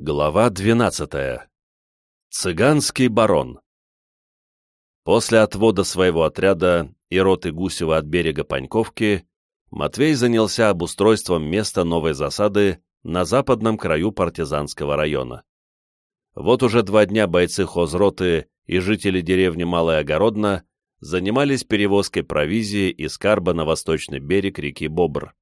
Глава 12. Цыганский барон. После отвода своего отряда и роты Гусева от берега Паньковки, Матвей занялся обустройством места новой засады на западном краю партизанского района. Вот уже два дня бойцы хозроты и жители деревни Малая Огородна занимались перевозкой провизии и скарба на восточный берег реки Бобр.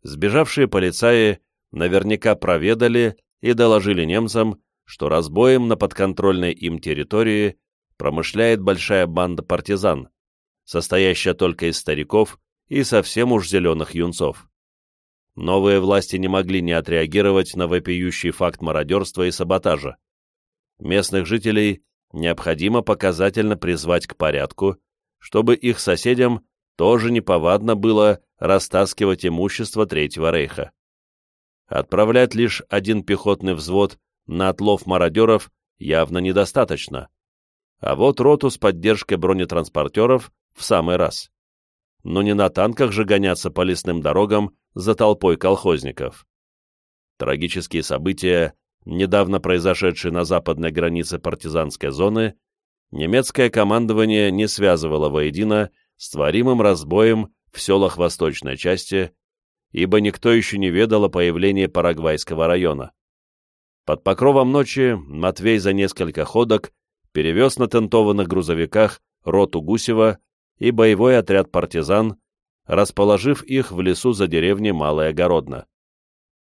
Сбежавшие полицаи наверняка проведали и доложили немцам, что разбоем на подконтрольной им территории промышляет большая банда партизан, состоящая только из стариков и совсем уж зеленых юнцов. Новые власти не могли не отреагировать на вопиющий факт мародерства и саботажа. Местных жителей необходимо показательно призвать к порядку, чтобы их соседям тоже неповадно было растаскивать имущество Третьего Рейха. Отправлять лишь один пехотный взвод на отлов мародеров явно недостаточно. А вот роту с поддержкой бронетранспортеров в самый раз. Но не на танках же гоняться по лесным дорогам за толпой колхозников. Трагические события, недавно произошедшие на западной границе партизанской зоны, немецкое командование не связывало воедино с творимым разбоем в селах восточной части ибо никто еще не ведал о появлении Парагвайского района. Под покровом ночи Матвей за несколько ходок перевез на тентованных грузовиках роту Гусева и боевой отряд партизан, расположив их в лесу за деревней Малая Огородна.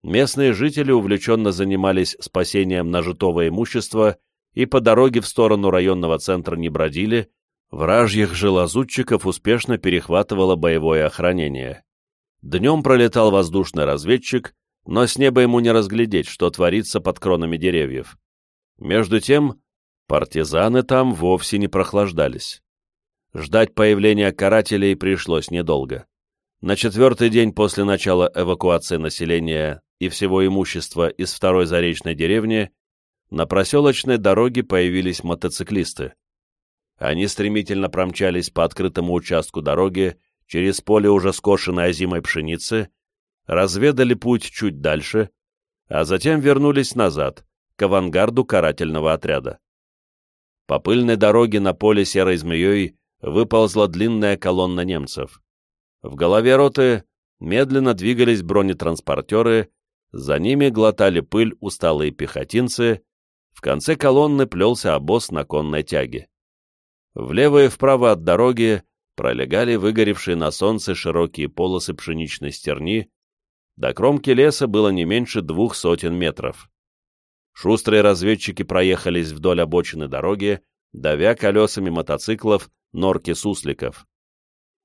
Местные жители увлеченно занимались спасением нажитого имущества и по дороге в сторону районного центра не бродили, вражьих же лазутчиков успешно перехватывало боевое охранение. Днем пролетал воздушный разведчик, но с неба ему не разглядеть, что творится под кронами деревьев. Между тем, партизаны там вовсе не прохлаждались. Ждать появления карателей пришлось недолго. На четвертый день после начала эвакуации населения и всего имущества из второй заречной деревни на проселочной дороге появились мотоциклисты. Они стремительно промчались по открытому участку дороги через поле уже скошенной озимой пшеницы, разведали путь чуть дальше, а затем вернулись назад, к авангарду карательного отряда. По пыльной дороге на поле серой змеей выползла длинная колонна немцев. В голове роты медленно двигались бронетранспортеры, за ними глотали пыль усталые пехотинцы, в конце колонны плелся обоз на конной тяге. Влево и вправо от дороги пролегали выгоревшие на солнце широкие полосы пшеничной стерни, до кромки леса было не меньше двух сотен метров. Шустрые разведчики проехались вдоль обочины дороги, давя колесами мотоциклов норки сусликов.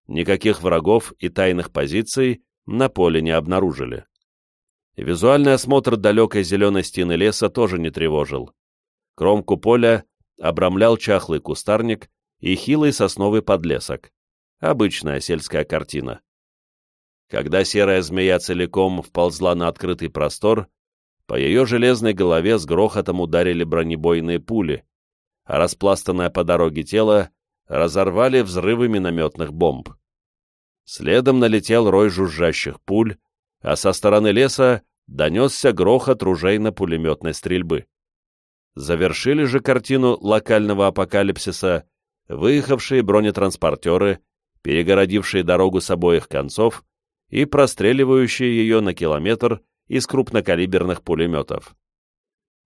Никаких врагов и тайных позиций на поле не обнаружили. Визуальный осмотр далекой зеленой стены леса тоже не тревожил. Кромку поля обрамлял чахлый кустарник и хилый сосновый подлесок. Обычная сельская картина. Когда серая змея целиком вползла на открытый простор, по ее железной голове с грохотом ударили бронебойные пули, а распластанное по дороге тело разорвали взрывы минометных бомб. Следом налетел рой жужжащих пуль, а со стороны леса донесся грохот ружейно-пулеметной стрельбы. Завершили же картину локального апокалипсиса выехавшие бронетранспортеры перегородившие дорогу с обоих концов и простреливающие ее на километр из крупнокалиберных пулеметов.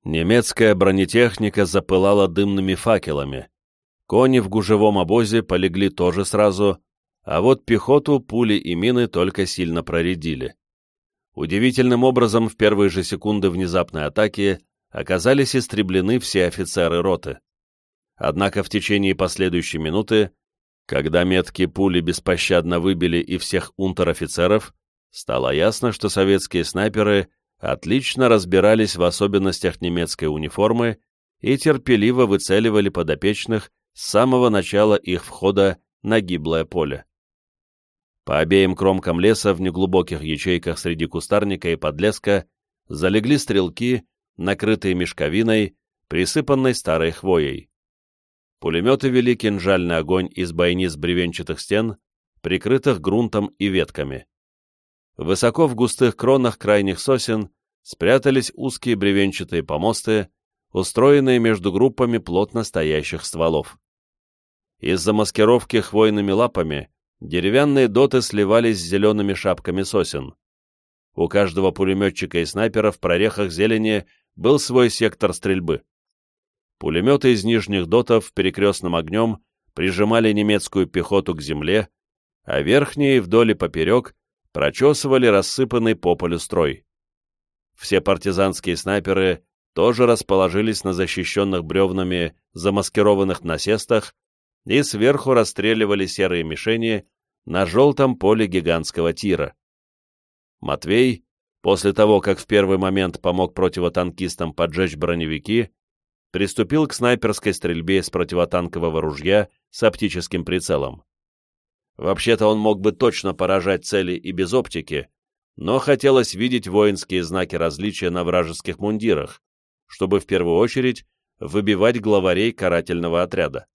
Немецкая бронетехника запылала дымными факелами. Кони в гужевом обозе полегли тоже сразу, а вот пехоту пули и мины только сильно проредили. Удивительным образом в первые же секунды внезапной атаки оказались истреблены все офицеры роты. Однако в течение последующей минуты когда меткие пули беспощадно выбили и всех унтер-офицеров, стало ясно, что советские снайперы отлично разбирались в особенностях немецкой униформы и терпеливо выцеливали подопечных с самого начала их входа на гиблое поле. По обеим кромкам леса в неглубоких ячейках среди кустарника и подлеска залегли стрелки, накрытые мешковиной, присыпанной старой хвоей. Пулеметы вели кинжальный огонь из бойниц бревенчатых стен, прикрытых грунтом и ветками. Высоко в густых кронах крайних сосен спрятались узкие бревенчатые помосты, устроенные между группами плотно стоящих стволов. Из-за маскировки хвойными лапами деревянные доты сливались с зелеными шапками сосен. У каждого пулеметчика и снайпера в прорехах зелени был свой сектор стрельбы. Пулеметы из нижних дотов перекрестным огнем прижимали немецкую пехоту к земле, а верхние вдоль и поперек прочесывали рассыпанный по полю строй. Все партизанские снайперы тоже расположились на защищенных бревнами замаскированных насестах и сверху расстреливали серые мишени на желтом поле гигантского тира. Матвей, после того, как в первый момент помог противотанкистам поджечь броневики, приступил к снайперской стрельбе с противотанкового ружья с оптическим прицелом. Вообще-то он мог бы точно поражать цели и без оптики, но хотелось видеть воинские знаки различия на вражеских мундирах, чтобы в первую очередь выбивать главарей карательного отряда.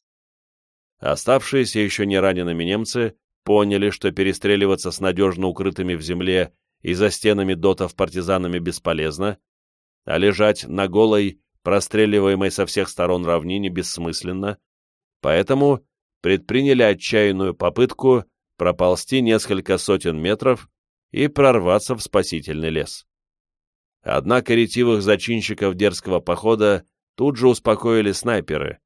Оставшиеся еще не ранеными немцы поняли, что перестреливаться с надежно укрытыми в земле и за стенами дотов партизанами бесполезно, а лежать на голой, простреливаемой со всех сторон равнине бессмысленно, поэтому предприняли отчаянную попытку проползти несколько сотен метров и прорваться в спасительный лес. Однако ретивых зачинщиков дерзкого похода тут же успокоили снайперы,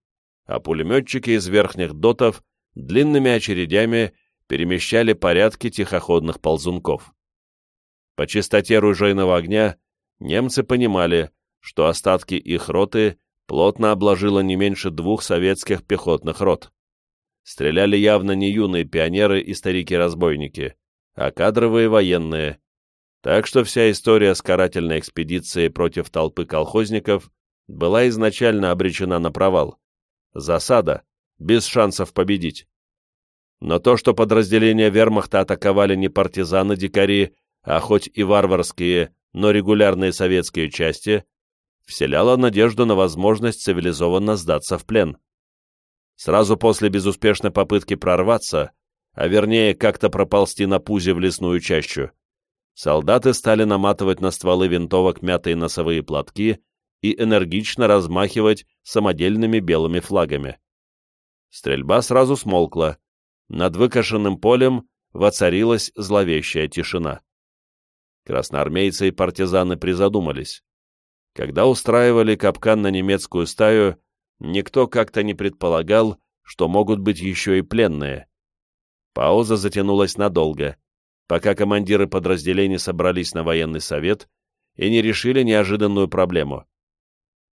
а пулеметчики из верхних дотов длинными очередями перемещали порядки тихоходных ползунков. По частоте ружейного огня немцы понимали, что остатки их роты плотно обложило не меньше двух советских пехотных рот. Стреляли явно не юные пионеры и старики-разбойники, а кадровые военные. Так что вся история с карательной экспедицией против толпы колхозников была изначально обречена на провал. Засада, без шансов победить. Но то, что подразделения вермахта атаковали не партизаны-дикари, а хоть и варварские, но регулярные советские части, вселяло надежду на возможность цивилизованно сдаться в плен. Сразу после безуспешной попытки прорваться, а вернее как-то проползти на пузе в лесную чащу, солдаты стали наматывать на стволы винтовок мятые носовые платки и энергично размахивать самодельными белыми флагами. Стрельба сразу смолкла. Над выкошенным полем воцарилась зловещая тишина красноармейцы и партизаны призадумались. Когда устраивали капкан на немецкую стаю, никто как-то не предполагал, что могут быть еще и пленные. Пауза затянулась надолго, пока командиры подразделений собрались на военный совет и не решили неожиданную проблему.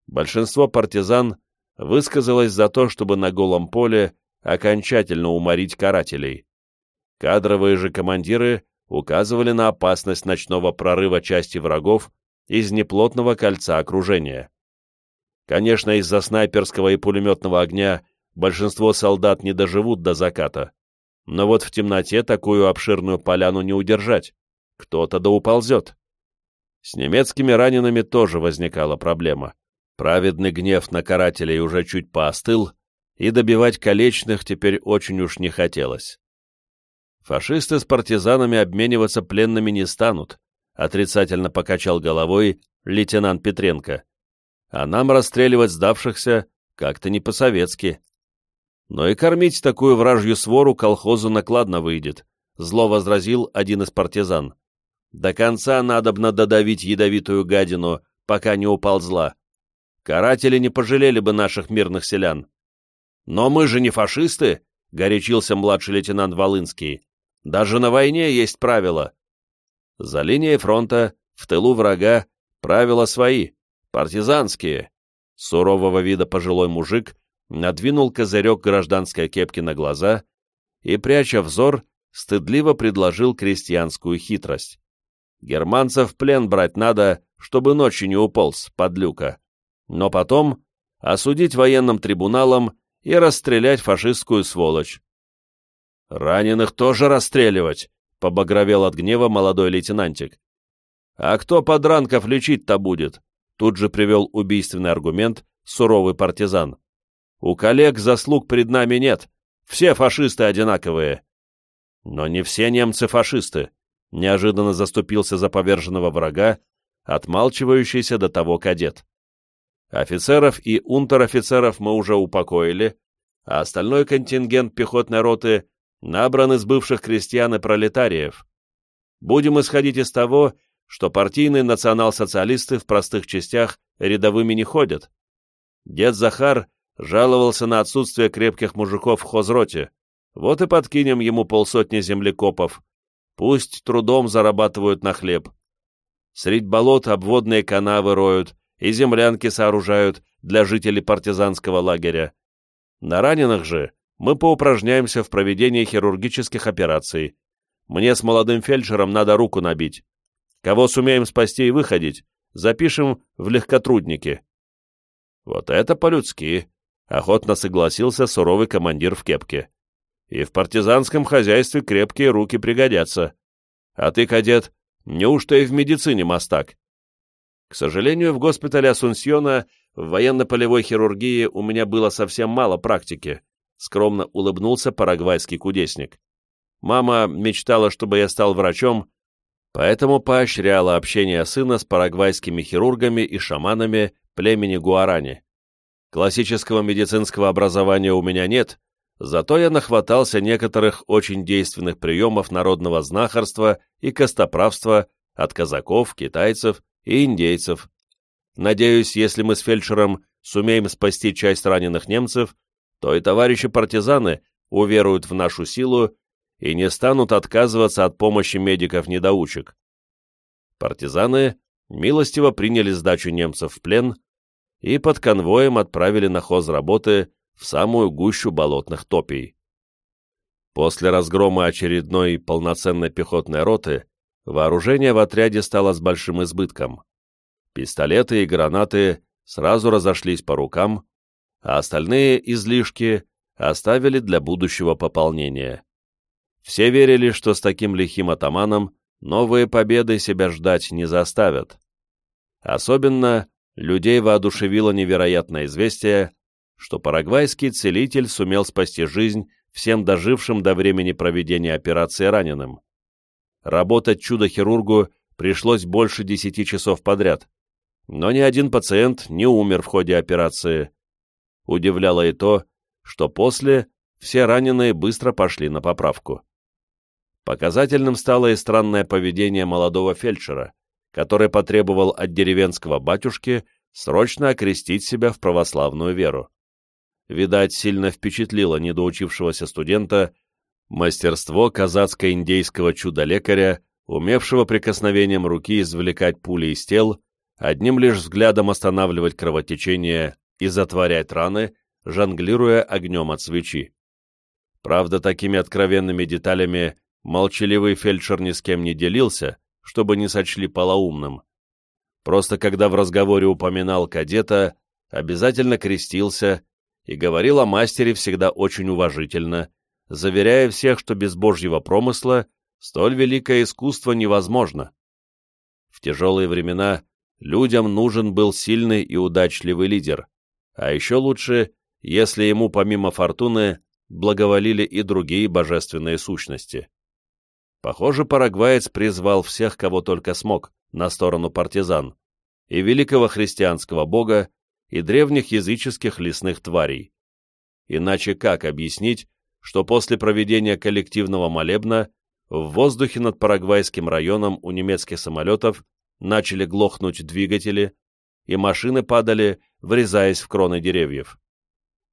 Большинство партизан высказалось за то, чтобы на голом поле окончательно уморить карателей. Кадровые же командиры указывали на опасность ночного прорыва части врагов из неплотного кольца окружения. Конечно, из-за снайперского и пулеметного огня большинство солдат не доживут до заката, но вот в темноте такую обширную поляну не удержать, кто-то да уползет. С немецкими ранеными тоже возникала проблема. Праведный гнев на карателей уже чуть поостыл, и добивать колечных теперь очень уж не хотелось. Фашисты с партизанами обмениваться пленными не станут, отрицательно покачал головой лейтенант Петренко. А нам расстреливать сдавшихся как-то не по-советски. Но и кормить такую вражью свору колхозу накладно выйдет, зло возразил один из партизан. До конца надобно додавить ядовитую гадину, пока не уползла. Каратели не пожалели бы наших мирных селян. Но мы же не фашисты, горячился младший лейтенант Волынский. Даже на войне есть правила. За линией фронта, в тылу врага, правила свои, партизанские. Сурового вида пожилой мужик надвинул козырек гражданской кепки на глаза и, пряча взор, стыдливо предложил крестьянскую хитрость. Германцев в плен брать надо, чтобы ночью не уполз, подлюка. Но потом осудить военным трибуналом и расстрелять фашистскую сволочь. «Раненых тоже расстреливать!» — побагровел от гнева молодой лейтенантик. «А кто подранков лечить-то будет?» — тут же привел убийственный аргумент суровый партизан. «У коллег заслуг перед нами нет, все фашисты одинаковые». «Но не все немцы фашисты», — неожиданно заступился за поверженного врага отмалчивающийся до того кадет. Офицеров и унтер-офицеров мы уже упокоили, а остальной контингент пехотной роты набран из бывших крестьян и пролетариев. Будем исходить из того, что партийные национал-социалисты в простых частях рядовыми не ходят. Дед Захар жаловался на отсутствие крепких мужиков в хозроте, вот и подкинем ему полсотни землекопов. Пусть трудом зарабатывают на хлеб. Средь болот обводные канавы роют и землянки сооружают для жителей партизанского лагеря. На раненых же мы поупражняемся в проведении хирургических операций. Мне с молодым фельдшером надо руку набить. Кого сумеем спасти и выходить, запишем в легкотрудники. Вот это по-людски, — охотно согласился суровый командир в кепке. И в партизанском хозяйстве крепкие руки пригодятся. А ты, кадет, неужто и в медицине мастак? К сожалению, в госпитале Асунсьона в военно-полевой хирургии у меня было совсем мало практики, скромно улыбнулся парагвайский кудесник. Мама мечтала, чтобы я стал врачом, поэтому поощряла общение сына с парагвайскими хирургами и шаманами племени Гуарани. Классического медицинского образования у меня нет, зато я нахватался некоторых очень действенных приемов народного знахарства и костоправства от казаков, китайцев и индейцев. Надеюсь, если мы с фельдшером сумеем спасти часть раненых немцев, то и товарищи-партизаны уверуют в нашу силу и не станут отказываться от помощи медиков-недоучек. Партизаны милостиво приняли сдачу немцев в плен и под конвоем отправили на хозработы в самую гущу болотных топий. После разгрома очередной полноценной пехотной роты вооружение в отряде стало с большим избытком. Пистолеты и гранаты сразу разошлись по рукам, а остальные излишки оставили для будущего пополнения. Все верили, что с таким лихим атаманом новые победы себя ждать не заставят. Особенно людей воодушевило невероятное известие, что парагвайский целитель сумел спасти жизнь всем дожившим до времени проведения операции раненым. Работать чудо-хирургу пришлось больше десяти часов подряд, но ни один пациент не умер в ходе операции. Удивляло и то, что после все раненые быстро пошли на поправку. Показательным стало и странное поведение молодого фельдшера, который потребовал от деревенского батюшки срочно окрестить себя в православную веру. Видать, сильно впечатлило недоучившегося студента мастерство казацко-индейского чудо-лекаря, умевшего прикосновением руки извлекать пули из тел, одним лишь взглядом останавливать кровотечение и затворять раны, жонглируя огнем от свечи. Правда, такими откровенными деталями молчаливый фельдшер ни с кем не делился, чтобы не сочли полоумным. Просто когда в разговоре упоминал кадета, обязательно крестился и говорил о мастере всегда очень уважительно, заверяя всех, что без божьего промысла столь великое искусство невозможно. В тяжелые времена людям нужен был сильный и удачливый лидер, а еще лучше, если ему помимо фортуны благоволили и другие божественные сущности. Похоже, парагваец призвал всех, кого только смог, на сторону партизан, и великого христианского бога, и древних языческих лесных тварей. Иначе как объяснить, что после проведения коллективного молебна в воздухе над Парагвайским районом у немецких самолетов начали глохнуть двигатели, и машины падали, врезаясь в кроны деревьев.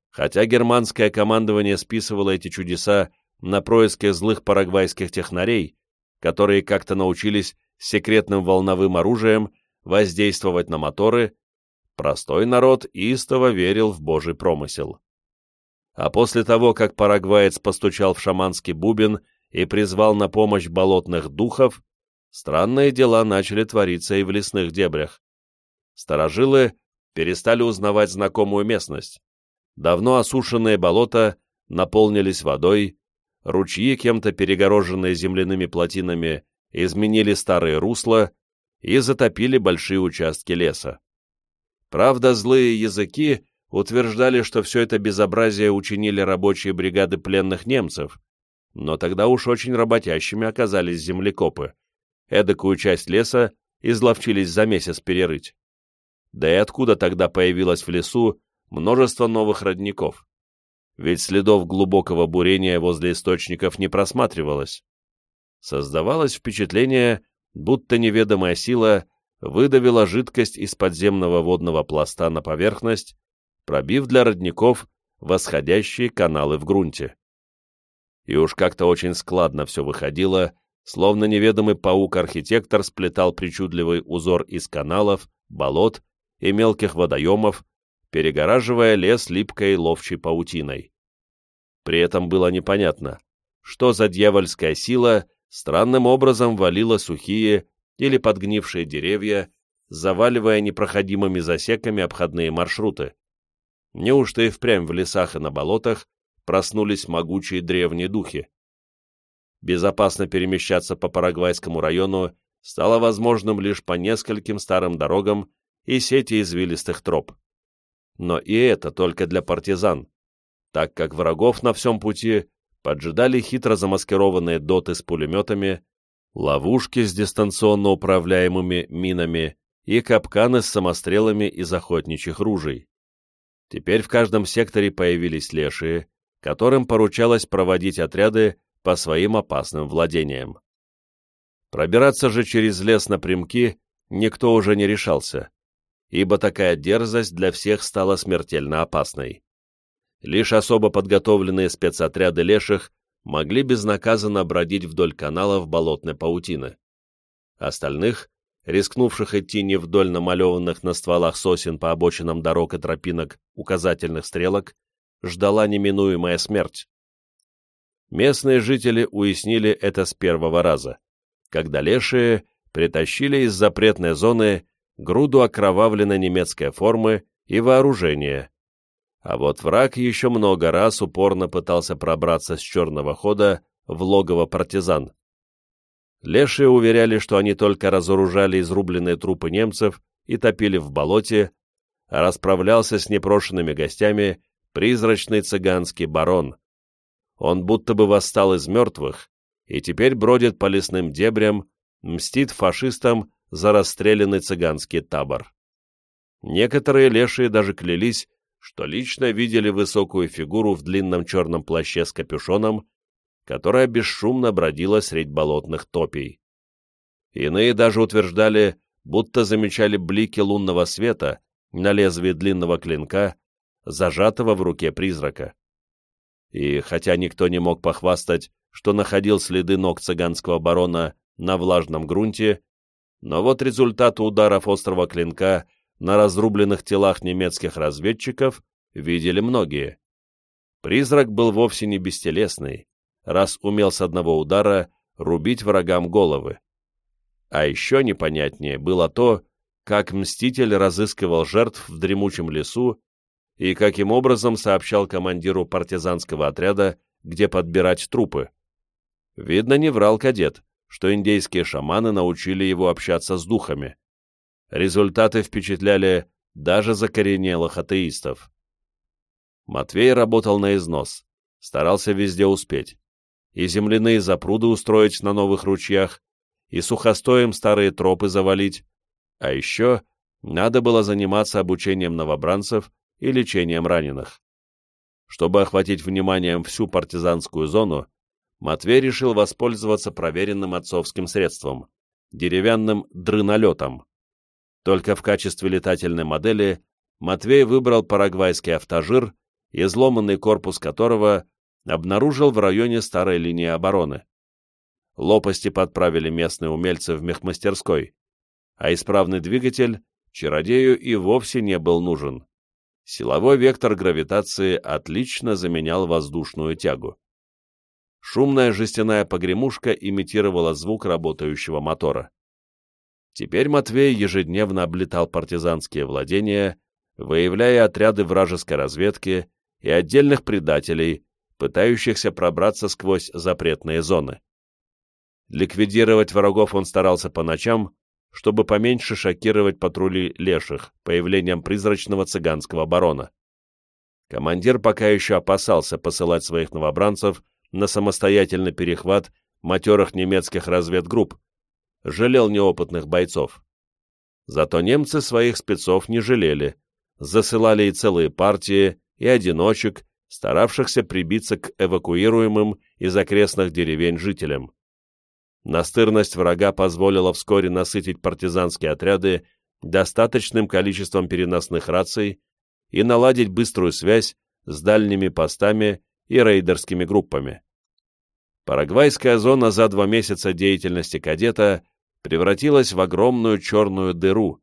Хотя германское командование списывало эти чудеса на происки злых парагвайских технарей, которые как-то научились секретным волновым оружием воздействовать на моторы, простой народ истово верил в божий промысел. А после того, как парагваец постучал в шаманский бубен и призвал на помощь болотных духов, странные дела начали твориться и в лесных дебрях. Старожилы перестали узнавать знакомую местность. Давно осушенные болота наполнились водой, ручьи, кем-то перегороженные земляными плотинами, изменили старые русла и затопили большие участки леса. Правда, злые языки утверждали, что все это безобразие учинили рабочие бригады пленных немцев, но тогда уж очень работящими оказались землекопы. Эдакую часть леса изловчились за месяц перерыть. Да и откуда тогда появилось в лесу множество новых родников? Ведь следов глубокого бурения возле источников не просматривалось. Создавалось впечатление, будто неведомая сила выдавила жидкость из подземного водного пласта на поверхность, пробив для родников восходящие каналы в грунте. И уж как-то очень складно все выходило, словно неведомый паук-архитектор сплетал причудливый узор из каналов, болот и мелких водоемов, перегораживая лес липкой ловчей паутиной. При этом было непонятно, что за дьявольская сила странным образом валила сухие или подгнившие деревья, заваливая непроходимыми засеками обходные маршруты. Неужто и впрямь в лесах и на болотах проснулись могучие древние духи? Безопасно перемещаться по Парагвайскому району стало возможным лишь по нескольким старым дорогам и сети извилистых троп. Но и это только для партизан, так как врагов на всем пути поджидали хитро замаскированные доты с пулеметами, ловушки с дистанционно управляемыми минами и капканы с самострелами из охотничьих ружей. Теперь в каждом секторе появились лешие, которым поручалось проводить отряды по своим опасным владениям. Пробираться же через лес напрямки никто уже не решался, ибо такая дерзость для всех стала смертельно опасной. Лишь особо подготовленные спецотряды леших могли безнаказанно бродить вдоль каналов болотной паутины. Остальных, рискнувших идти не вдоль намалеванных на стволах сосен по обочинам дорог и тропинок указательных стрелок, ждала неминуемая смерть. Местные жители уяснили это с первого раза, когда лешие притащили из запретной зоны груду окровавленной немецкой формы и вооружения, а вот враг еще много раз упорно пытался пробраться с черного хода в логово партизан. Лешие уверяли, что они только разоружали изрубленные трупы немцев и топили в болоте, а расправлялся с непрошенными гостями призрачный цыганский барон. Он будто бы восстал из мертвых и теперь бродит по лесным дебрям, мстит фашистам за расстрелянный цыганский табор. Некоторые лешие даже клялись, что лично видели высокую фигуру в длинном черном плаще с капюшоном, которая бесшумно бродила средь болотных топий. Иные даже утверждали, будто замечали блики лунного света на лезвии длинного клинка, зажатого в руке призрака. И хотя никто не мог похвастать, что находил следы ног цыганского барона на влажном грунте, но вот результат ударов острого клинка на разрубленных телах немецких разведчиков видели многие. Призрак был вовсе не бестелесный, раз умел с одного удара рубить врагам головы. А еще непонятнее было то, как Мститель разыскивал жертв в дремучем лесу и каким образом сообщал командиру партизанского отряда, где подбирать трупы. Видно, не врал кадет, что индейские шаманы научили его общаться с духами. Результаты впечатляли даже закоренелых атеистов. Матвей работал на износ, старался везде успеть. И земляные запруды устроить на новых ручьях, и сухостоем старые тропы завалить, а еще надо было заниматься обучением новобранцев и лечением раненых. Чтобы охватить вниманием всю партизанскую зону, Матвей решил воспользоваться проверенным отцовским средством – деревянным дрынолетом. Только в качестве летательной модели Матвей выбрал парагвайский автожир, изломанный корпус которого обнаружил в районе старой линии обороны. Лопасти подправили местные умельцы в мехмастерской, а исправный двигатель чародею и вовсе не был нужен. Силовой вектор гравитации отлично заменял воздушную тягу. Шумная жестяная погремушка имитировала звук работающего мотора. Теперь Матвей ежедневно облетал партизанские владения, выявляя отряды вражеской разведки и отдельных предателей, пытающихся пробраться сквозь запретные зоны. Ликвидировать врагов он старался по ночам, чтобы поменьше шокировать патрули леших появлением призрачного цыганского барона. Командир пока еще опасался посылать своих новобранцев на самостоятельный перехват матерых немецких разведгрупп, жалел неопытных бойцов. Зато немцы своих спецов не жалели, засылали и целые партии, и одиночек, старавшихся прибиться к эвакуируемым из окрестных деревень жителям. Настырность врага позволила вскоре насытить партизанские отряды достаточным количеством переносных раций и наладить быструю связь с дальними постами и рейдерскими группами. Парагвайская зона за два месяца деятельности кадета превратилась в огромную черную дыру,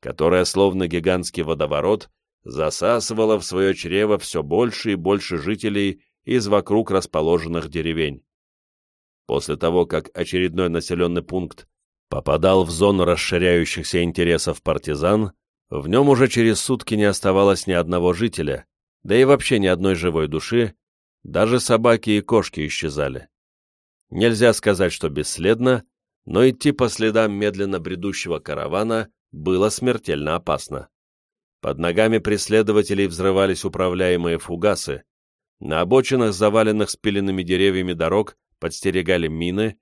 которая, словно гигантский водоворот, засасывала в свое чрево все больше и больше жителей из вокруг расположенных деревень. После того, как очередной населенный пункт попадал в зону расширяющихся интересов партизан, в нем уже через сутки не оставалось ни одного жителя, да и вообще ни одной живой души, даже собаки и кошки исчезали. Нельзя сказать, что бесследно, но идти по следам медленно бредущего каравана было смертельно опасно. Под ногами преследователей взрывались управляемые фугасы, на обочинах, заваленных спиленными деревьями дорог, подстерегали мины,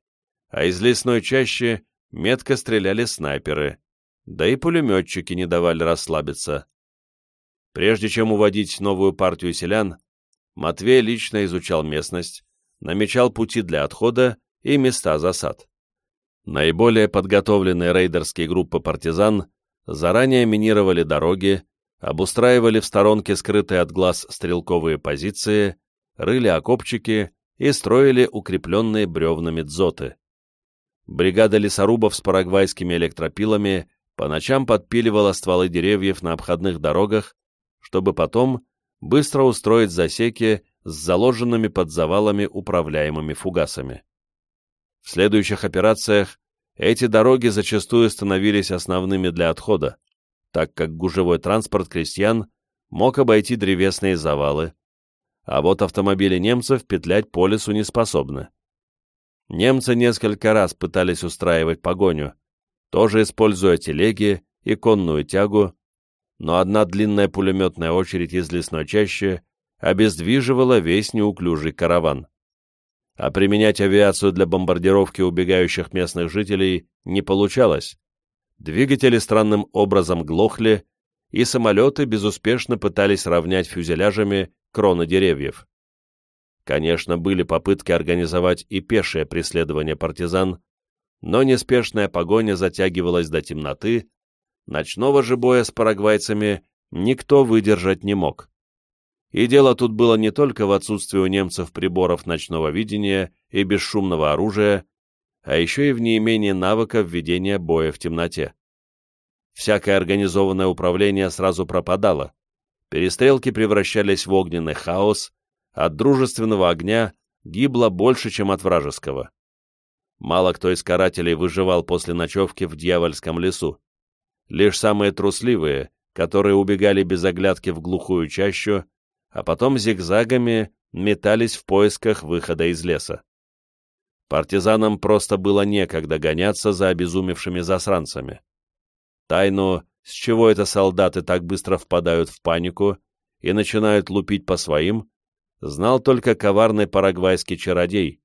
а из лесной чащи метко стреляли снайперы, да и пулеметчики не давали расслабиться. Прежде чем уводить новую партию селян, Матвей лично изучал местность, намечал пути для отхода и места засад. Наиболее подготовленные рейдерские группы партизан заранее минировали дороги, обустраивали в сторонке скрытые от глаз стрелковые позиции, рыли окопчики и строили укрепленные бревнами дзоты. Бригада лесорубов с парагвайскими электропилами по ночам подпиливала стволы деревьев на обходных дорогах, чтобы потом быстро устроить засеки с заложенными под завалами управляемыми фугасами. В следующих операциях эти дороги зачастую становились основными для отхода, так как гужевой транспорт крестьян мог обойти древесные завалы, а вот автомобили немцев петлять по лесу не способны. Немцы несколько раз пытались устраивать погоню, тоже используя телеги и конную тягу, но одна длинная пулеметная очередь из лесной чащи обездвиживала весь неуклюжий караван. А применять авиацию для бомбардировки убегающих местных жителей не получалось. Двигатели странным образом глохли, и самолеты безуспешно пытались равнять фюзеляжами кроны деревьев. Конечно, были попытки организовать и пешее преследование партизан, но неспешная погоня затягивалась до темноты, ночного же боя с парагвайцами никто выдержать не мог. И дело тут было не только в отсутствии у немцев приборов ночного видения и бесшумного оружия, а еще и в неимении навыка введения боя в темноте. Всякое организованное управление сразу пропадало, перестрелки превращались в огненный хаос, от дружественного огня гибло больше, чем от вражеского. Мало кто из карателей выживал после ночевки в дьявольском лесу. Лишь самые трусливые, которые убегали без оглядки в глухую чащу, а потом зигзагами метались в поисках выхода из леса. Партизанам просто было некогда гоняться за обезумевшими засранцами. Тайну, с чего это солдаты так быстро впадают в панику и начинают лупить по своим, знал только коварный парагвайский чародей.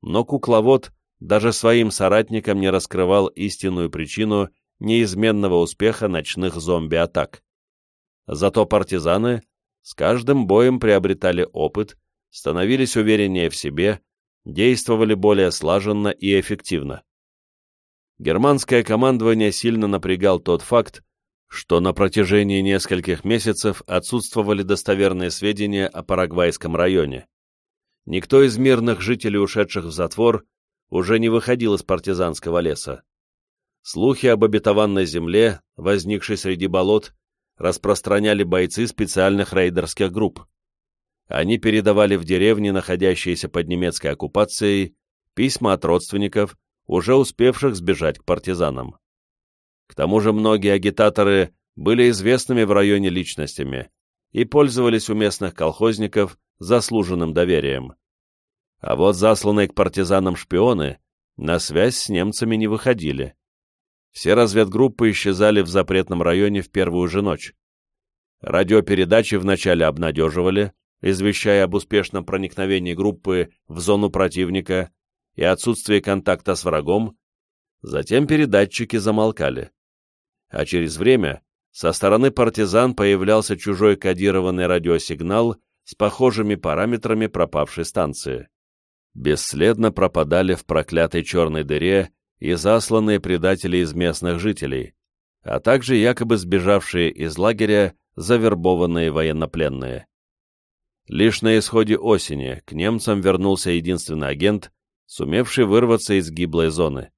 Но кукловод даже своим соратникам не раскрывал истинную причину неизменного успеха ночных зомби-атак. Зато партизаны с каждым боем приобретали опыт, становились увереннее в себе, действовали более слаженно и эффективно. Германское командование сильно напрягал тот факт, что на протяжении нескольких месяцев отсутствовали достоверные сведения о Парагвайском районе. Никто из мирных жителей, ушедших в затвор, уже не выходил из партизанского леса. Слухи об обетованной земле, возникшей среди болот, распространяли бойцы специальных рейдерских групп. Они передавали в деревни, находящиеся под немецкой оккупацией, письма от родственников, уже успевших сбежать к партизанам. К тому же многие агитаторы были известными в районе личностями и пользовались у местных колхозников заслуженным доверием. А вот засланные к партизанам шпионы на связь с немцами не выходили. Все разведгруппы исчезали в запретном районе в первую же ночь. Радиопередачи вначале обнадеживали, извещая об успешном проникновении группы в зону противника и отсутствии контакта с врагом, затем передатчики замолкали. а через время со стороны партизан появлялся чужой кодированный радиосигнал с похожими параметрами пропавшей станции. Бесследно пропадали в проклятой черной дыре и засланные предатели из местных жителей, а также якобы сбежавшие из лагеря завербованные военнопленные. Лишь на исходе осени к немцам вернулся единственный агент, сумевший вырваться из гиблой зоны.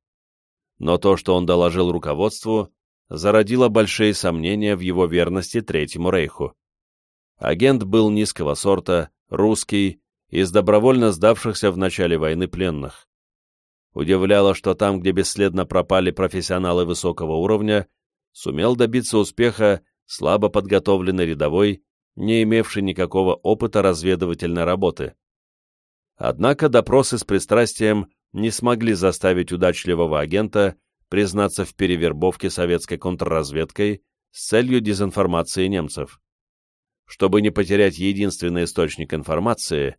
Но то, что он доложил руководству, зародило большие сомнения в его верности Третьему Рейху. Агент был низкого сорта, русский, из добровольно сдавшихся в начале войны пленных. Удивляло, что там, где бесследно пропали профессионалы высокого уровня, сумел добиться успеха слабо подготовленный рядовой, не имевший никакого опыта разведывательной работы. Однако допросы с пристрастием не смогли заставить удачливого агента признаться в перевербовке советской контрразведкой с целью дезинформации немцев. Чтобы не потерять единственный источник информации,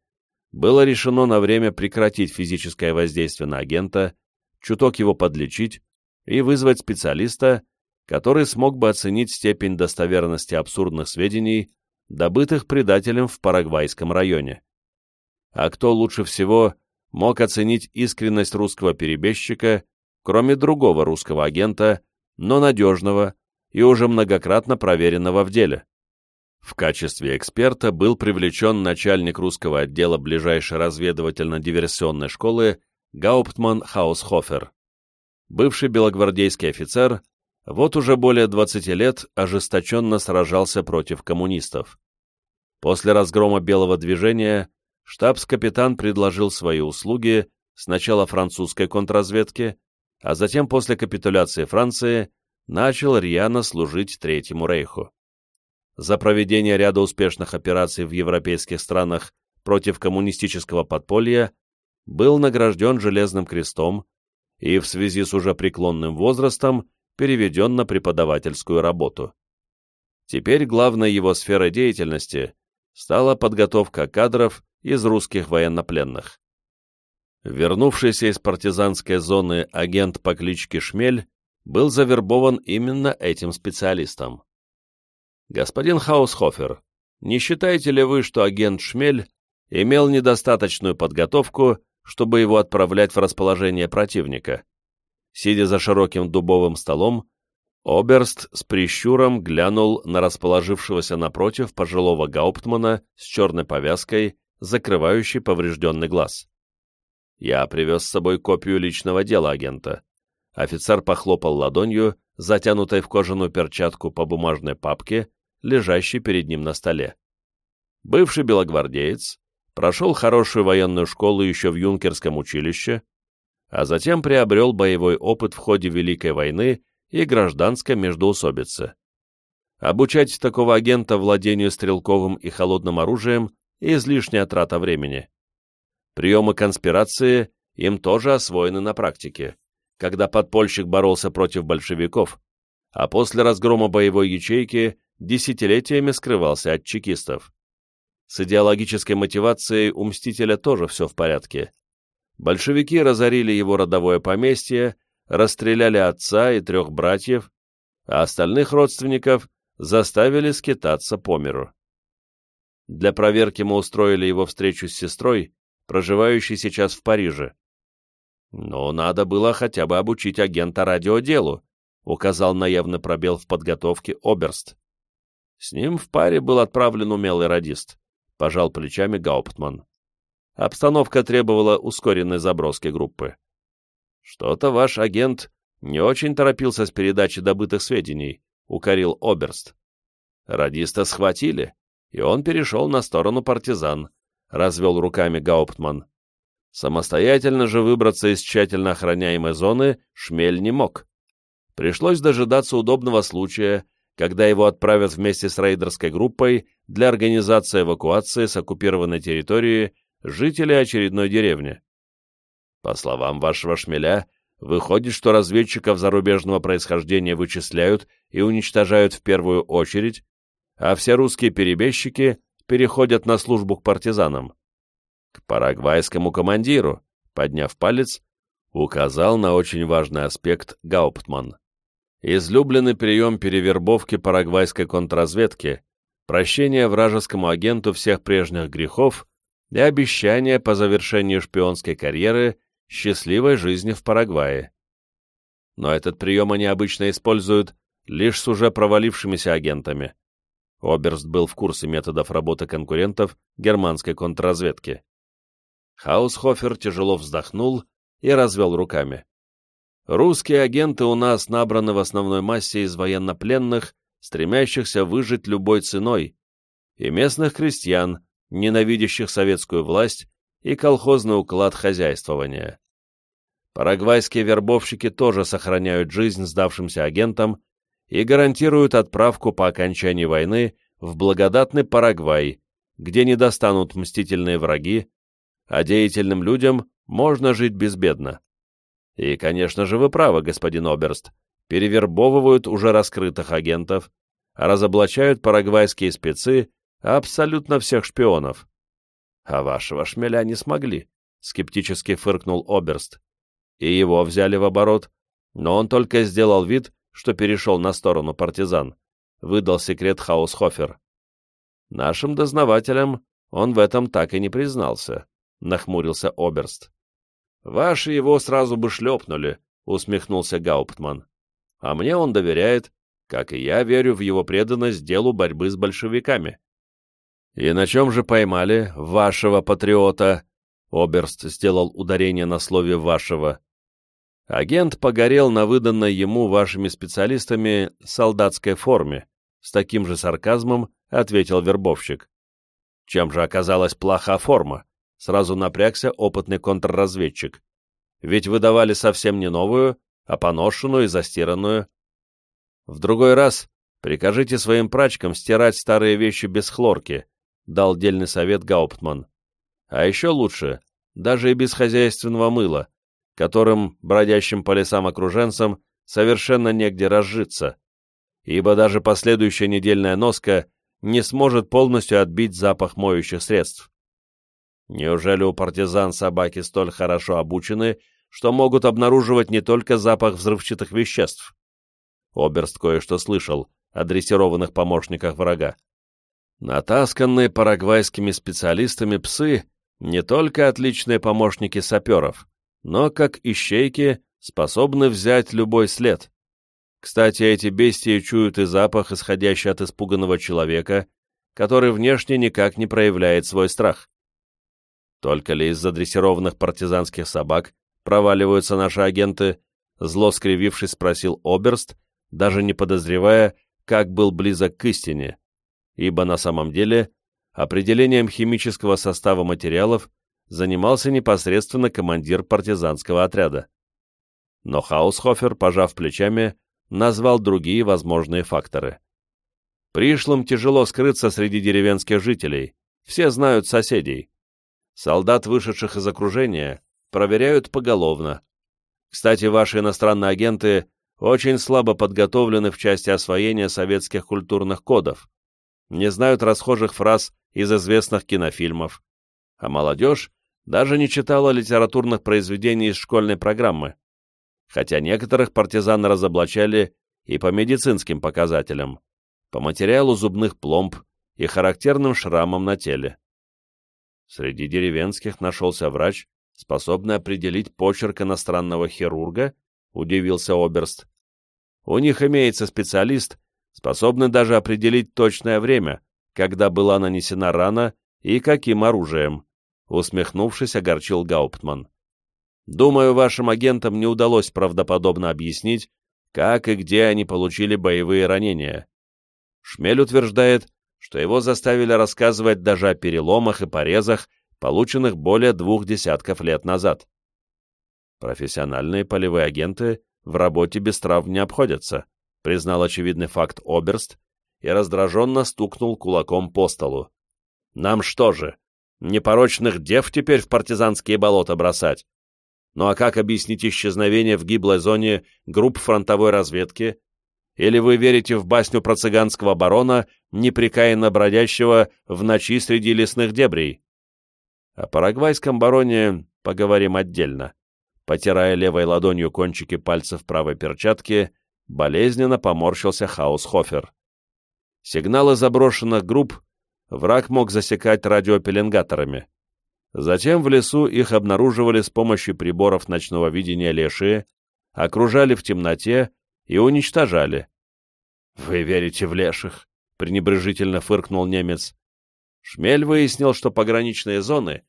было решено на время прекратить физическое воздействие на агента, чуток его подлечить и вызвать специалиста, который смог бы оценить степень достоверности абсурдных сведений, добытых предателем в Парагвайском районе. А кто лучше всего мог оценить искренность русского перебежчика, кроме другого русского агента, но надежного и уже многократно проверенного в деле? В качестве эксперта был привлечен начальник русского отдела ближайшей разведывательно-диверсионной школы Гауптман Хаусхофер. Бывший белогвардейский офицер вот уже более 20 лет ожесточенно сражался против коммунистов. После разгрома белого движения штабс-капитан предложил свои услуги сначала французской контрразведке, а затем после капитуляции Франции начал рьяно служить Третьему Рейху. За проведение ряда успешных операций в европейских странах против коммунистического подполья был награжден Железным крестом и в связи с уже преклонным возрастом переведен на преподавательскую работу. Теперь главной его сферой деятельности стала подготовка кадров из русских военнопленных. Вернувшийся из партизанской зоны агент по кличке Шмель был завербован именно этим специалистом. Господин Хаусхофер, не считаете ли вы, что агент Шмель имел недостаточную подготовку, чтобы его отправлять в расположение противника? Сидя за широким дубовым столом, Оберст с прищуром глянул на расположившегося напротив пожилого гауптмана с черной повязкой, закрывающей поврежденный глаз. «Я привез с собой копию личного дела агента». Офицер похлопал ладонью, затянутой в кожаную перчатку по бумажной папке, лежащей перед ним на столе. Бывший белогвардеец прошел хорошую военную школу еще в юнкерском училище, а затем приобрел боевой опыт в ходе Великой войны и гражданской междоусобицы. Обучать такого агента владению стрелковым и холодным оружием – излишняя трата времени. Приемы конспирации им тоже освоены на практике, когда подпольщик боролся против большевиков, а после разгрома боевой ячейки десятилетиями скрывался от чекистов. С идеологической мотивацией у Мстителя тоже все в порядке. Большевики разорили его родовое поместье, расстреляли отца и трех братьев, а остальных родственников заставили скитаться по миру. Для проверки мы устроили его встречу с сестрой, проживающей сейчас в Париже. Но надо было хотя бы обучить агента радиоделу, указал на явный пробел в подготовке Оберст. С ним в паре был отправлен умелый радист, пожал плечами Гауптман. Обстановка требовала ускоренной заброски группы. «Что-то ваш агент не очень торопился с передачей добытых сведений», — укорил Оберст. «Радиста схватили, и он перешел на сторону партизан», — развел руками Гауптман. Самостоятельно же выбраться из тщательно охраняемой зоны Шмель не мог. Пришлось дожидаться удобного случая, когда его отправят вместе с рейдерской группой для организации эвакуации с оккупированной территории жители очередной деревни. По словам вашего шмеля, выходит, что разведчиков зарубежного происхождения вычисляют и уничтожают в первую очередь, а все русские перебежчики переходят на службу к партизанам. К парагвайскому командиру, подняв палец, указал на очень важный аспект Гауптман. Излюбленный прием перевербовки парагвайской контрразведки, прощение вражескому агенту всех прежних грехов и обещание по завершению шпионской карьеры счастливой жизни в Парагвае. Но этот прием они обычно используют лишь с уже провалившимися агентами. Оберст был в курсе методов работы конкурентов германской контрразведки. Хаусхофер тяжело вздохнул и развел руками. Русские агенты у нас набраны в основной массе из военнопленных, стремящихся выжить любой ценой, и местных крестьян, ненавидящих советскую власть и колхозный уклад хозяйствования. Парагвайские вербовщики тоже сохраняют жизнь сдавшимся агентам и гарантируют отправку по окончании войны в благодатный Парагвай, где не достанут мстительные враги, а деятельным людям можно жить безбедно. И, конечно же, вы правы, господин Оберст, перевербовывают уже раскрытых агентов, разоблачают парагвайские спецы абсолютно всех шпионов. А вашего шмеля не смогли, скептически фыркнул Оберст. И его взяли в оборот, но он только сделал вид, что перешел на сторону партизан, выдал секрет Хаусхофер. Нашим дознавателям он в этом так и не признался, нахмурился Оберст. «Ваши его сразу бы шлепнули», — усмехнулся Гауптман. «А мне он доверяет, как и я верю в его преданность делу борьбы с большевиками». «И на чем же поймали вашего патриота?» Оберст сделал ударение на слове «вашего». Агент погорел на выданной ему вашими специалистами солдатской форме. С таким же сарказмом ответил вербовщик. Чем же оказалась плоха форма? Сразу напрягся опытный контрразведчик. Ведь выдавали совсем не новую, а поношенную и застиранную. В другой раз прикажите своим прачкам стирать старые вещи без хлорки, дал дельный совет Гауптман. А еще лучше, даже и без хозяйственного мыла, которым, бродящим по лесам окруженцам, совершенно негде разжиться, ибо даже последующая недельная носка не сможет полностью отбить запах моющих средств. Неужели у партизан собаки столь хорошо обучены, что могут обнаруживать не только запах взрывчатых веществ? Оберст кое-что слышал о дрессированных помощниках врага. Натасканные парагвайскими специалистами псы не только отличные помощники саперов, но, как ищейки, способны взять любой след. Кстати, эти бестии чуют и запах, исходящий от испуганного человека, который внешне никак не проявляет свой страх. Только ли из-за дрессированных партизанских собак проваливаются наши агенты? Зло скривившись, спросил Оберст, даже не подозревая, как был близок к истине, ибо на самом деле определением химического состава материалов занимался непосредственно командир партизанского отряда. Но Хаусхофер, пожав плечами, назвал другие возможные факторы. Пришлым тяжело скрыться среди деревенских жителей, все знают соседей. Солдат, вышедших из окружения, проверяют поголовно. Кстати, ваши иностранные агенты очень слабо подготовлены в части освоения советских культурных кодов, не знают расхожих фраз из известных кинофильмов, а молодежь даже не читала литературных произведений из школьной программы, хотя некоторых партизан разоблачали и по медицинским показателям, по материалу зубных пломб и характерным шрамам на теле. Среди деревенских нашелся врач, способный определить почерк иностранного хирурга, удивился Оберст. У них имеется специалист, способный даже определить точное время, когда была нанесена рана и каким оружием, усмехнувшись, огорчил Гауптман. Думаю, вашим агентам не удалось правдоподобно объяснить, как и где они получили боевые ранения. Шмель утверждает, что его заставили рассказывать даже о переломах и порезах, полученных более двух десятков лет назад. Профессиональные полевые агенты в работе без травм не обходятся, признал очевидный факт Оберст и раздраженно стукнул кулаком по столу. Нам что же, непорочных дев теперь в партизанские болота бросать? Ну а как объяснить исчезновение в гиблой зоне групп фронтовой разведки, или вы верите в басню про цыганского барона, непрекаянно бродящего в ночи среди лесных дебрей? О парагвайском бароне поговорим отдельно. Потирая левой ладонью кончики пальцев правой перчатки, болезненно поморщился Хаусхофер. Сигналы заброшенных групп враг мог засекать радиопеленгаторами. Затем в лесу их обнаруживали с помощью приборов ночного видения лешие, окружали в темноте и уничтожали. «Вы верите в леших?» — пренебрежительно фыркнул немец. Шмель выяснил, что пограничные зоны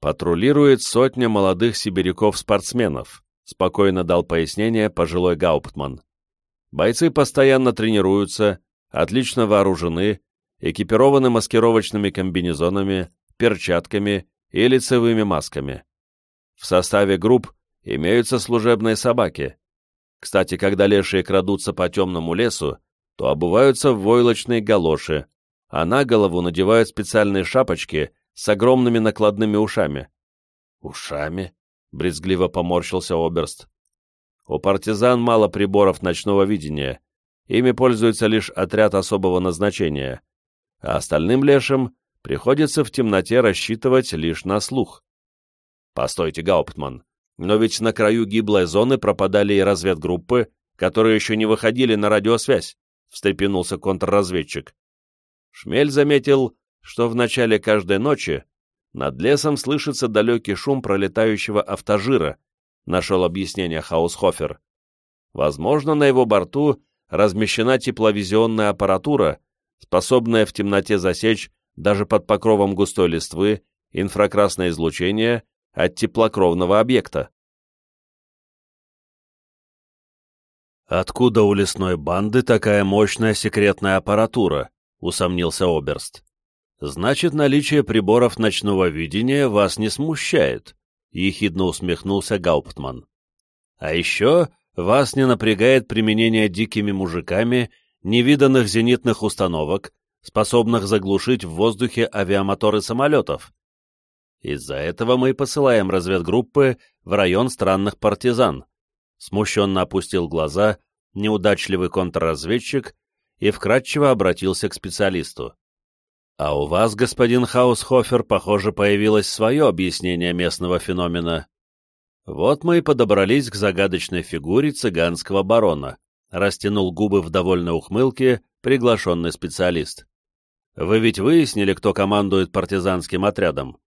патрулирует сотня молодых сибиряков-спортсменов, спокойно дал пояснение пожилой Гауптман. Бойцы постоянно тренируются, отлично вооружены, экипированы маскировочными комбинезонами, перчатками и лицевыми масками. В составе групп имеются служебные собаки. Кстати, когда лешие крадутся по темному лесу, то обуваются в войлочные галоши, а на голову надевают специальные шапочки с огромными накладными ушами. «Ушами?» — брезгливо поморщился Оберст. «У партизан мало приборов ночного видения. Ими пользуется лишь отряд особого назначения, а остальным лешим приходится в темноте рассчитывать лишь на слух. Постойте, Гауптман, но ведь на краю гиблой зоны пропадали и разведгруппы, которые еще не выходили на радиосвязь, встрепенулся контрразведчик. Шмель заметил, что в начале каждой ночи над лесом слышится далекий шум пролетающего автожира, нашел объяснение Хаусхофер. Возможно, на его борту размещена тепловизионная аппаратура, способная в темноте засечь даже под покровом густой листвы инфракрасное излучение от теплокровного объекта. «Откуда у лесной банды такая мощная секретная аппаратура?» — усомнился Оберст. «Значит, наличие приборов ночного видения вас не смущает», — ехидно усмехнулся Гауптман. «А еще вас не напрягает применение дикими мужиками невиданных зенитных установок, способных заглушить в воздухе авиамоторы самолетов. Из-за этого мы посылаем разведгруппы в район странных партизан. Смущенно опустил глаза неудачливый контрразведчик и вкратчиво обратился к специалисту. А у вас, господин Хаусхофер, похоже, появилось свое объяснение местного феномена. Вот мы и подобрались к загадочной фигуре цыганского барона, растянул губы в довольной ухмылке приглашенный специалист. Вы ведь выяснили, кто командует партизанским отрядом?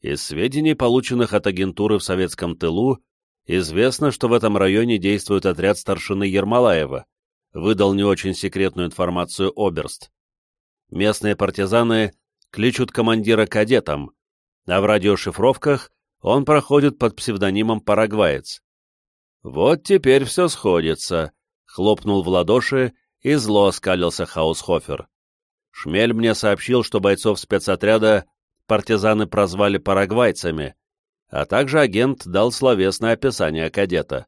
Из сведений, полученных от агентуры в советском тылу, известно, что в этом районе действует отряд старшины Ермолаева, выдал не очень секретную информацию Оберст. Местные партизаны кличут командира кадетом, а в радиошифровках он проходит под псевдонимом «Парагваец». «Вот теперь все сходится», — хлопнул в ладоши и зло оскалился Хаусхофер. Шмель мне сообщил, что бойцов спецотряда партизаны прозвали парагвайцами, а также агент дал словесное описание кадета.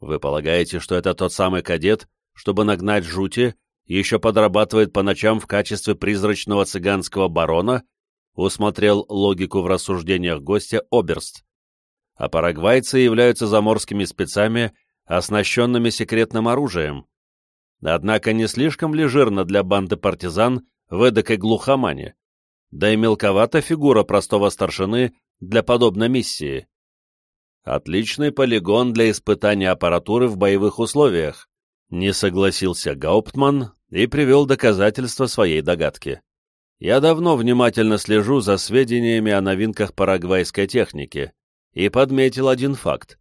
Вы полагаете, что это тот самый кадет, чтобы нагнать жути, еще подрабатывает по ночам в качестве призрачного цыганского барона, усмотрел логику в рассуждениях гостя Оберст. А парагвайцы являются заморскими спецами, оснащенными секретным оружием. Однако не слишком ли жирно для банды партизан в эдакой глухомане? Да и мелковата фигура простого старшины для подобной миссии. Отличный полигон для испытания аппаратуры в боевых условиях, не согласился Гауптман и привел доказательства своей догадки. Я давно внимательно слежу за сведениями о новинках парагвайской техники и подметил один факт.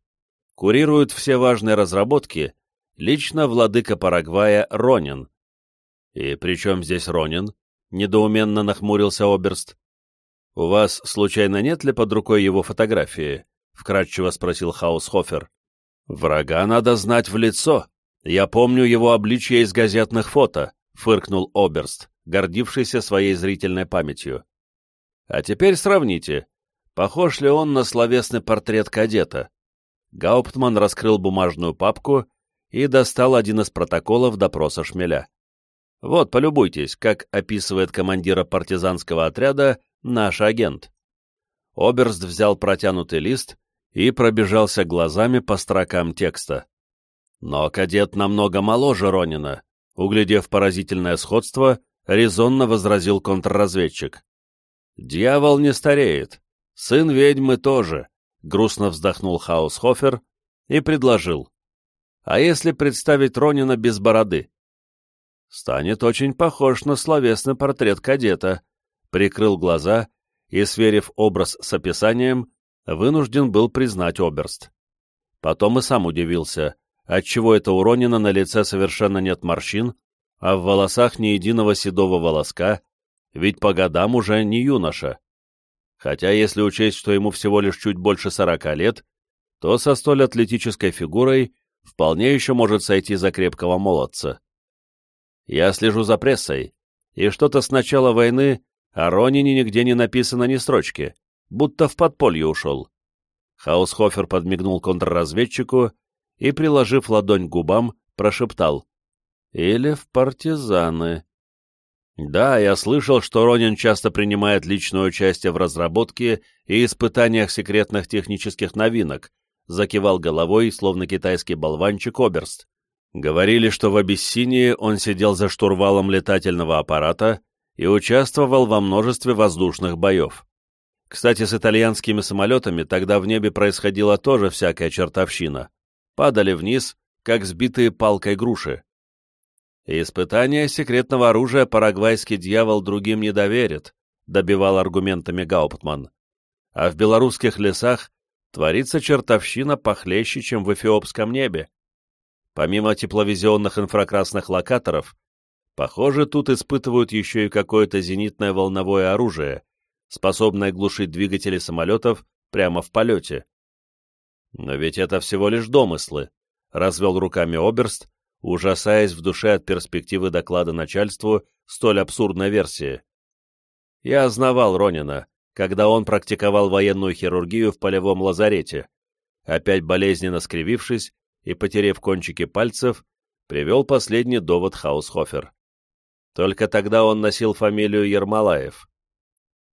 Курируют все важные разработки лично владыка Парагвая Ронин. «И при чем здесь Ронин?» — недоуменно нахмурился Оберст. «У вас, случайно, нет ли под рукой его фотографии?» — вкратчиво спросил Хаусхофер. «Врага надо знать в лицо», «Я помню его обличье из газетных фото», — фыркнул Оберст, гордившийся своей зрительной памятью. «А теперь сравните, похож ли он на словесный портрет кадета?» Гауптман раскрыл бумажную папку и достал один из протоколов допроса Шмеля. «Вот, полюбуйтесь, как описывает командира партизанского отряда наш агент». Оберст взял протянутый лист и пробежался глазами по строкам текста. Но кадет намного моложе Ронина, углядев поразительное сходство, резонно возразил контрразведчик. «Дьявол не стареет. Сын ведьмы тоже», — грустно вздохнул Хаусхофер и предложил. А если представить Ронина без бороды? Станет очень похож на словесный портрет кадета. Прикрыл глаза и, сверив образ с описанием, вынужден был признать Оберст. Потом и сам удивился, отчего это у Ронина на лице совершенно нет морщин, а в волосах ни единого седого волоска, ведь по годам уже не юноша. Хотя, если учесть, что ему всего лишь чуть больше сорока лет, то со столь атлетической фигурой вполне еще может сойти за крепкого молодца. Я слежу за прессой, и что-то с начала войны о Ронине нигде не написано ни строчки, будто в подполье ушел. Хаусхофер подмигнул контрразведчику и, приложив ладонь к губам, прошептал. «Или в партизаны». Да, я слышал, что Ронин часто принимает личное участие в разработке и испытаниях секретных технических новинок, закивал головой, словно китайский болванчик Оберст. Говорили, что в Абиссинии он сидел за штурвалом летательного аппарата и участвовал во множестве воздушных боев. Кстати, с итальянскими самолетами тогда в небе происходила тоже всякая чертовщина. Падали вниз, как сбитые палкой груши. Испытания секретного оружия парагвайский дьявол другим не доверит, добивал аргументами Гауптман. А в белорусских лесах творится чертовщина похлеще, чем в эфиопском небе. Помимо тепловизионных инфракрасных локаторов, похоже, тут испытывают еще и какое-то зенитное волновое оружие, способное глушить двигатели самолетов прямо в полете. Но ведь это всего лишь домыслы, развел руками Оберст, ужасаясь в душе от перспективы доклада начальству столь абсурдной версии. Я ознавал Ронина, когда он практиковал военную хирургию в полевом лазарете, опять болезненно скривившись и, потерев кончики пальцев, привел последний довод Хаусхофер. Только тогда он носил фамилию Ермолаев.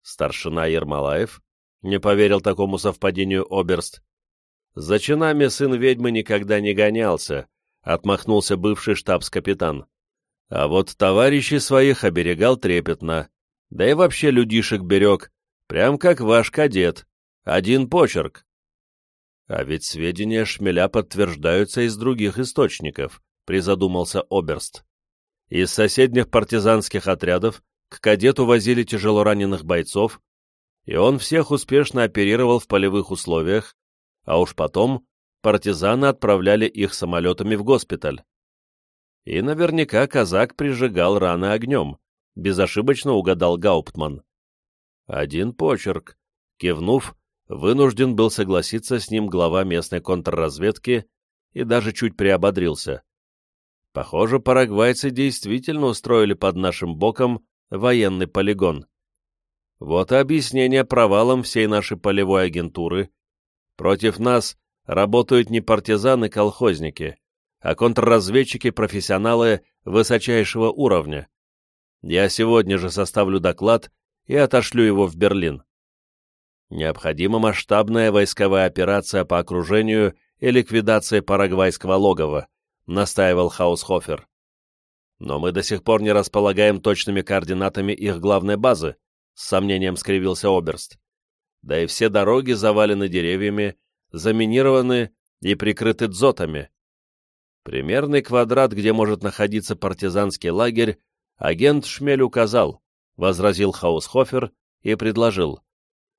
Старшина Ермолаев? Не поверил такому совпадению Оберст. За чинами сын ведьмы никогда не гонялся, отмахнулся бывший штабс-капитан. А вот товарищей своих оберегал трепетно, да и вообще людишек берег, прям как ваш кадет, один почерк. А ведь сведения Шмеля подтверждаются из других источников, призадумался Оберст. Из соседних партизанских отрядов к кадету возили тяжелораненых бойцов, и он всех успешно оперировал в полевых условиях, а уж потом партизаны отправляли их самолетами в госпиталь. И наверняка казак прижигал раны огнем, безошибочно угадал Гауптман. Один почерк. Кивнув, вынужден был согласиться с ним глава местной контрразведки и даже чуть приободрился. Похоже, парагвайцы действительно устроили под нашим боком военный полигон. Вот и объяснение провалом всей нашей полевой агентуры. Против нас работают не партизаны-колхозники, а контрразведчики-профессионалы высочайшего уровня. Я сегодня же составлю доклад и отошлю его в Берлин. Необходима масштабная войсковая операция по окружению и ликвидации парагвайского логова, настаивал Хаусхофер. Но мы до сих пор не располагаем точными координатами их главной базы, с сомнением скривился Оберст. Да и все дороги завалены деревьями, заминированы и прикрыты дзотами. Примерный квадрат, где может находиться партизанский лагерь, агент Шмель указал, возразил Хаусхофер и предложил.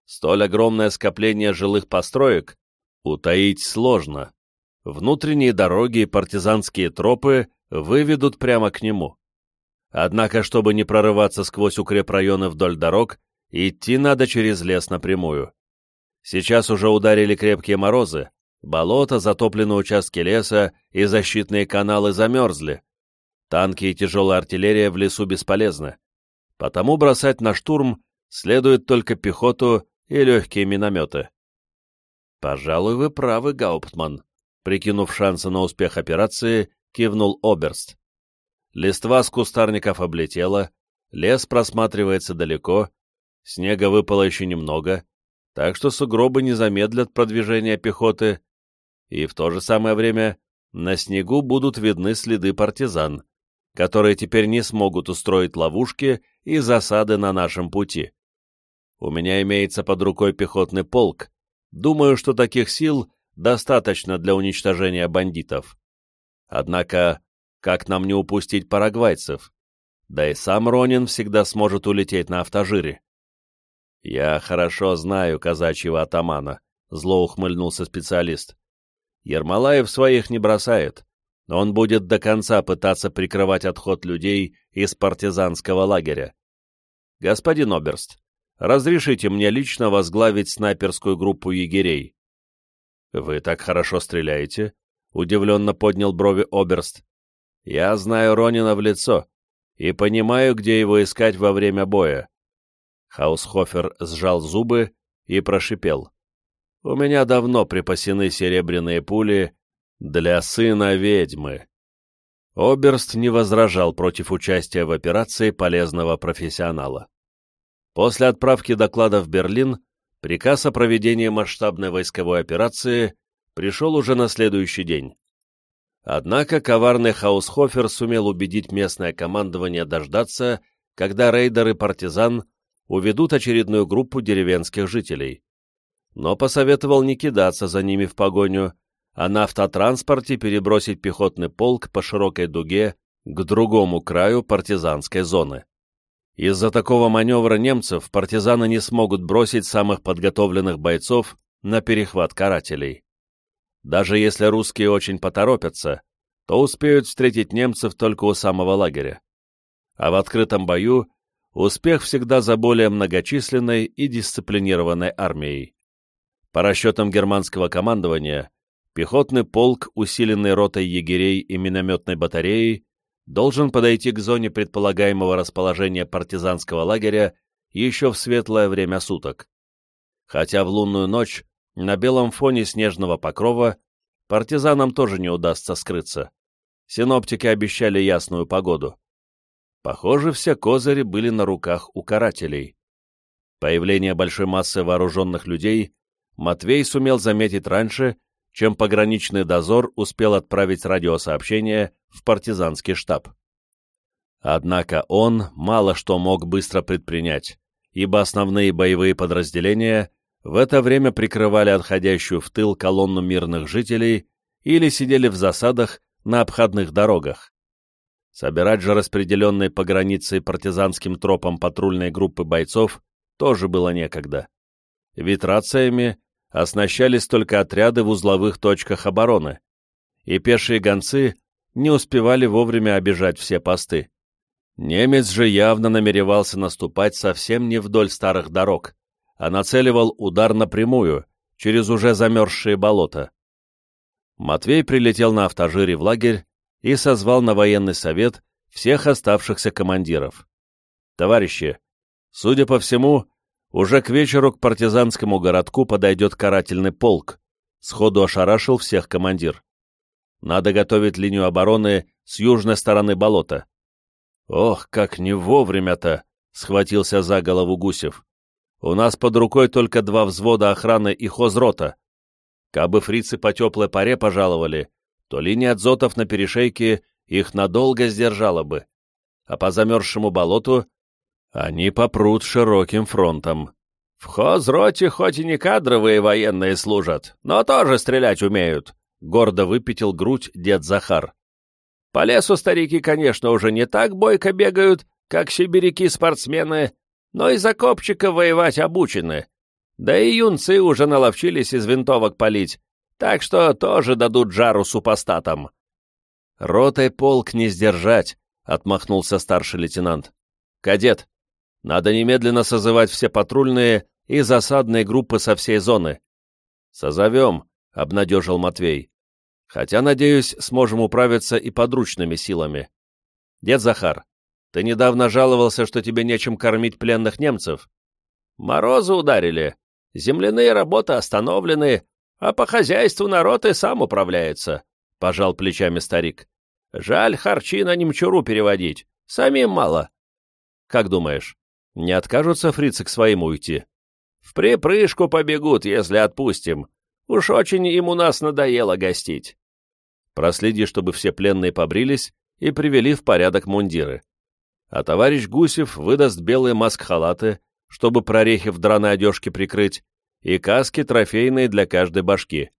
Столь огромное скопление жилых построек утаить сложно. Внутренние дороги и партизанские тропы выведут прямо к нему. Однако, чтобы не прорываться сквозь укрепрайоны вдоль дорог, идти надо через лес напрямую. Сейчас уже ударили крепкие морозы, болота, затоплены участки леса и защитные каналы замерзли. Танки и тяжелая артиллерия в лесу бесполезны. Потому бросать на штурм следует только пехоту и легкие минометы. «Пожалуй, вы правы, Гауптман», — прикинув шансы на успех операции, кивнул Оберст. Листва с кустарников облетела, лес просматривается далеко, снега выпало еще немного, так что сугробы не замедлят продвижение пехоты, и в то же самое время на снегу будут видны следы партизан, которые теперь не смогут устроить ловушки и засады на нашем пути. У меня имеется под рукой пехотный полк. Думаю, что таких сил достаточно для уничтожения бандитов. Однако, как нам не упустить парагвайцев? Да и сам Ронин всегда сможет улететь на автожире. Я хорошо знаю казачьего атамана, зло ухмыльнулся специалист. Ермолаев своих не бросает. Он будет до конца пытаться прикрывать отход людей из партизанского лагеря. Господин Оберст, разрешите мне лично возглавить снайперскую группу егерей. Вы так хорошо стреляете? Удивленно поднял брови Оберст. Я знаю Ронина в лицо и понимаю, где его искать во время боя. Хаусхофер сжал зубы и прошипел. У меня давно припасены серебряные пули для сына ведьмы. Оберст не возражал против участия в операции полезного профессионала. После отправки доклада в Берлин приказ о проведении масштабной войсковой операции пришел уже на следующий день. Однако коварный Хаусхофер сумел убедить местное командование дождаться, когда рейдеры партизан уведут очередную группу деревенских жителей но посоветовал не кидаться за ними в погоню, а на автотранспорте перебросить пехотный полк по широкой дуге к другому краю партизанской зоны. Из-за такого маневра немцев партизаны не смогут бросить самых подготовленных бойцов на перехват карателей. Даже если русские очень поторопятся, то успеют встретить немцев только у самого лагеря. А в открытом бою успех всегда за более многочисленной и дисциплинированной армией. По расчетам германского командования, пехотный полк, усиленный ротой егерей и минометной батареей, должен подойти к зоне предполагаемого расположения партизанского лагеря еще в светлое время суток. Хотя в лунную ночь на белом фоне снежного покрова партизанам тоже не удастся скрыться. Синоптики обещали ясную погоду. Похоже, все козыри были на руках у карателей. Появление большой массы вооруженных людей Матвей сумел заметить раньше, чем пограничный дозор успел отправить радиосообщение в партизанский штаб. Однако он мало что мог быстро предпринять, ибо основные боевые подразделения в это время прикрывали отходящую в тыл колонну мирных жителей или сидели в засадах на обходных дорогах. Собирать же распределенные по границе партизанским тропам патрульной группы бойцов тоже было некогда. Ведь рациями оснащались только отряды в узловых точках обороны, и пешие гонцы не успевали вовремя обижать все посты. Немец же явно намеревался наступать совсем не вдоль старых дорог, а нацеливал удар напрямую, через уже замерзшие болота. Матвей прилетел на автожире в лагерь и созвал на военный совет всех оставшихся командиров. «Товарищи, судя по всему, уже к вечеру к партизанскому городку подойдет карательный полк. Сходу ошарашил всех командир. Надо готовить линию обороны с южной стороны болота. Ох, как не вовремя-то! Схватился за голову Гусев. У нас под рукой только два взвода охраны и хозрота. Кабы фрицы по теплой паре пожаловали, то линия отзотов на перешейке их надолго сдержала бы. А по замерзшему болоту они попрут широким фронтом. В хозроте хоть и не кадровые военные служат, но тоже стрелять умеют, — гордо выпятил грудь дед Захар. По лесу старики, конечно, уже не так бойко бегают, как сибиряки-спортсмены, но из окопчика воевать обучены. Да и юнцы уже наловчились из винтовок палить, так что тоже дадут жару супостатам. «Ротой полк не сдержать», — отмахнулся старший лейтенант. «Кадет, надо немедленно созывать все патрульные и засадные группы со всей зоны. «Созовем», — обнадежил Матвей. «Хотя, надеюсь, сможем управиться и подручными силами. Дед Захар, ты недавно жаловался, что тебе нечем кормить пленных немцев. Морозы ударили, земляные работы остановлены, а по хозяйству народ и сам управляется», — пожал плечами старик. «Жаль харчи на немчуру переводить, самим мало». «Как думаешь, не откажутся фрицы к своим уйти? В припрыжку побегут, если отпустим. Уж очень им у нас надоело гостить. Проследи, чтобы все пленные побрились и привели в порядок мундиры. А товарищ Гусев выдаст белые маск-халаты, чтобы прорехи в драной одежке прикрыть, и каски трофейные для каждой башки.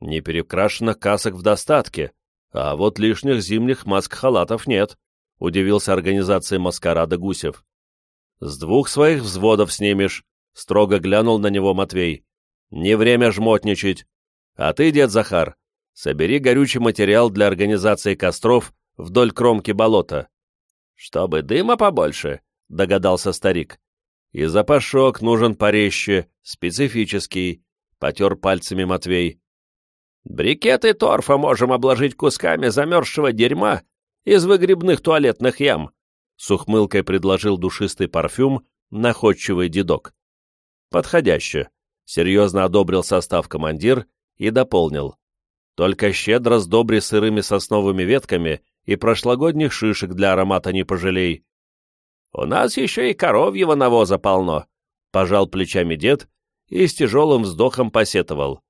Не перекрашено касок в достатке, А вот лишних зимних маск-халатов нет, удивился организацией маскарада Гусев. С двух своих взводов снимешь, строго глянул на него Матвей. Не время жмотничать. А ты, дед Захар, собери горючий материал для организации костров вдоль кромки болота. Чтобы дыма побольше, догадался старик. И запашок нужен порезче, специфический, потер пальцами Матвей. Брикеты торфа можем обложить кусками замерзшего дерьма из выгребных туалетных ям, с ухмылкой предложил душистый парфюм находчивый дедок. Подходяще. Серьезно одобрил состав командир и дополнил. Только щедро сдобри сырыми сосновыми ветками и прошлогодних шишек для аромата не пожалей. У нас еще и коровьего навоза полно, пожал плечами дед и с тяжелым вздохом посетовал.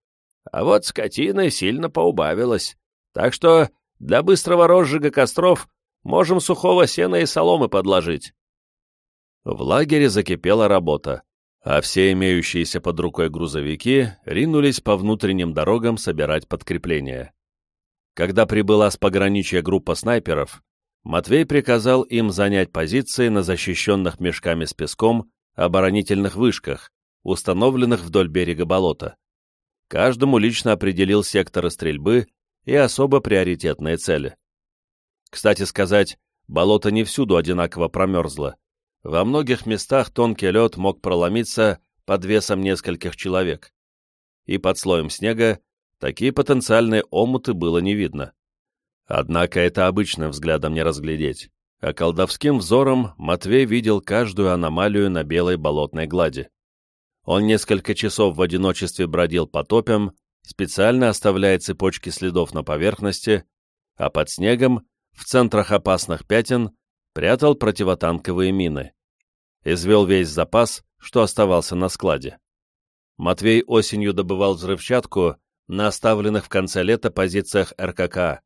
А вот скотина сильно поубавилась, так что для быстрого розжига костров можем сухого сена и соломы подложить. В лагере закипела работа, а все имеющиеся под рукой грузовики ринулись по внутренним дорогам собирать подкрепления. Когда прибыла с пограничья группа снайперов, Матвей приказал им занять позиции на защищенных мешками с песком оборонительных вышках, установленных вдоль берега болота. Каждому лично определил секторы стрельбы и особо приоритетные цели. Кстати сказать, болото не всюду одинаково промерзло. Во многих местах тонкий лед мог проломиться под весом нескольких человек. И под слоем снега такие потенциальные омуты было не видно. Однако это обычным взглядом не разглядеть, а колдовским взором Матвей видел каждую аномалию на белой болотной глади. Он несколько часов в одиночестве бродил по топям, специально оставляя цепочки следов на поверхности, а под снегом, в центрах опасных пятен, прятал противотанковые мины. Извел весь запас, что оставался на складе. Матвей осенью добывал взрывчатку на оставленных в конце лета позициях РКК,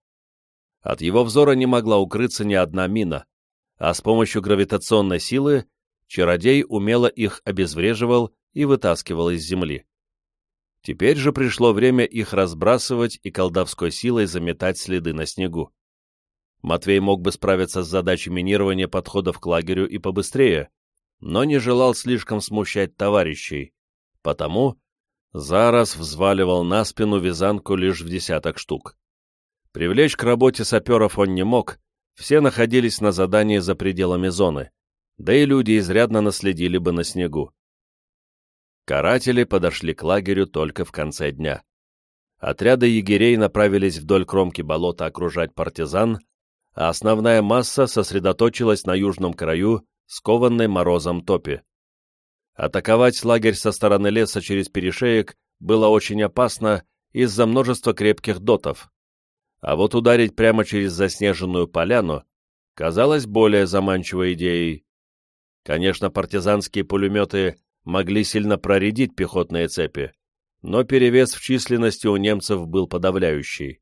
от его взора не могла укрыться ни одна мина, а с помощью гравитационной силы чародей умело их обезвреживал и вытаскивал из земли. Теперь же пришло время их разбрасывать и колдовской силой заметать следы на снегу. Матвей мог бы справиться с задачей минирования подходов к лагерю и побыстрее, но не желал слишком смущать товарищей, потому зараз взваливал на спину вязанку лишь в десяток штук. Привлечь к работе саперов он не мог, все находились на задании за пределами зоны, да и люди изрядно наследили бы на снегу. Каратели подошли к лагерю только в конце дня. Отряды егерей направились вдоль кромки болота окружать партизан, а основная масса сосредоточилась на южном краю, скованной морозом топи. Атаковать лагерь со стороны леса через перешеек было очень опасно из-за множества крепких дотов, а вот ударить прямо через заснеженную поляну казалось более заманчивой идеей. Конечно, партизанские пулеметы могли сильно проредить пехотные цепи, но перевес в численности у немцев был подавляющий.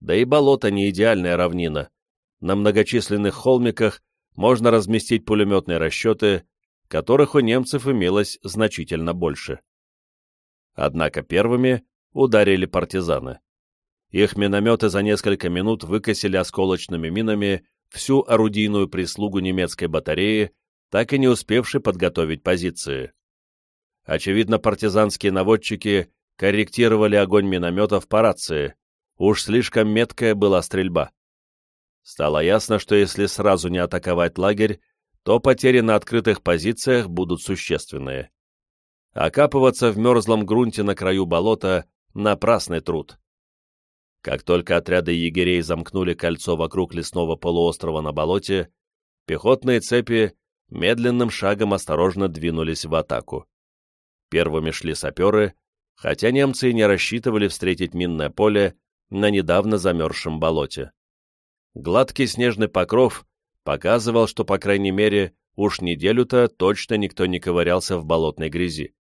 Да и болото не идеальная равнина. На многочисленных холмиках можно разместить пулеметные расчеты, которых у немцев имелось значительно больше. Однако первыми ударили партизаны. Их минометы за несколько минут выкосили осколочными минами всю орудийную прислугу немецкой батареи, так и не успевшей подготовить позиции. Очевидно, партизанские наводчики корректировали огонь минометов по рации, уж слишком меткая была стрельба. Стало ясно, что если сразу не атаковать лагерь, то потери на открытых позициях будут существенные. Окапываться в мерзлом грунте на краю болота — напрасный труд. Как только отряды егерей замкнули кольцо вокруг лесного полуострова на болоте, пехотные цепи медленным шагом осторожно двинулись в атаку. Первыми шли саперы, хотя немцы и не рассчитывали встретить минное поле на недавно замерзшем болоте. Гладкий снежный покров показывал, что, по крайней мере, уж неделю-то точно никто не ковырялся в болотной грязи.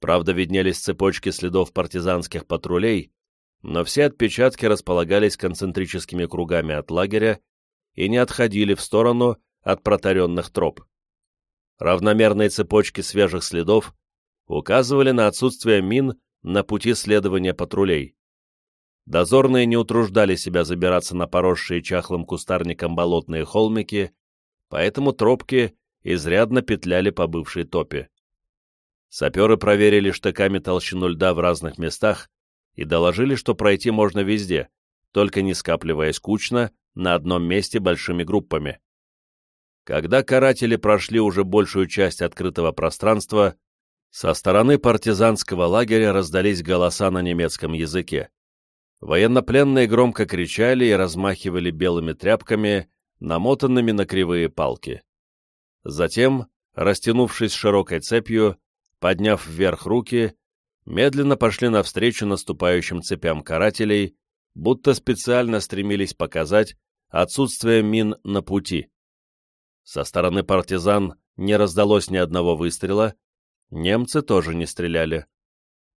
Правда, виднелись цепочки следов партизанских патрулей, но все отпечатки располагались концентрическими кругами от лагеря и не отходили в сторону от протаренных троп. Равномерные цепочки свежих следов указывали на отсутствие мин на пути следования патрулей. Дозорные не утруждали себя забираться на поросшие чахлым кустарником болотные холмики, поэтому тропки изрядно петляли по бывшей топе. Саперы проверили штыками толщину льда в разных местах и доложили, что пройти можно везде, только не скапливаясь кучно на одном месте большими группами. Когда каратели прошли уже большую часть открытого пространства, со стороны партизанского лагеря раздались голоса на немецком языке. Военнопленные громко кричали и размахивали белыми тряпками, намотанными на кривые палки. Затем, растянувшись широкой цепью, подняв вверх руки, медленно пошли навстречу наступающим цепям карателей, будто специально стремились показать отсутствие мин на пути. Со стороны партизан не раздалось ни одного выстрела, немцы тоже не стреляли.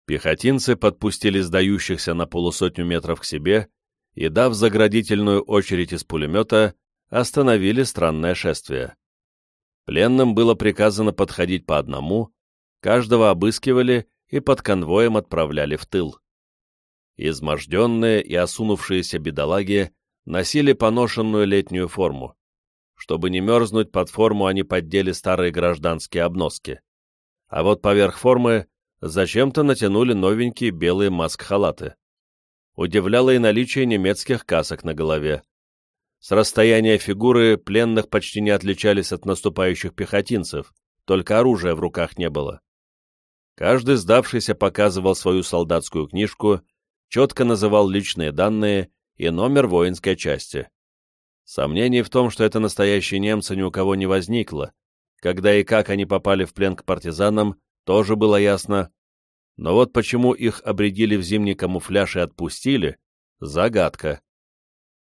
Пехотинцы подпустили сдающихся на полусотню метров к себе и, дав заградительную очередь из пулемета, остановили странное шествие. Пленным было приказано подходить по одному, каждого обыскивали и под конвоем отправляли в тыл. Изможденные и осунувшиеся бедолаги носили поношенную летнюю форму. Чтобы не мерзнуть под форму, они поддели старые гражданские обноски. А вот поверх формы зачем-то натянули новенькие белые маск-халаты. Удивляло и наличие немецких касок на голове. С расстояния фигуры пленных почти не отличались от наступающих пехотинцев, только оружия в руках не было. Каждый сдавшийся показывал свою солдатскую книжку, четко называл личные данные и номер воинской части. Сомнений в том, что это настоящие немцы, ни у кого не возникло. Когда и как они попали в плен к партизанам, тоже было ясно. Но вот почему их обредили в зимний камуфляж и отпустили — загадка.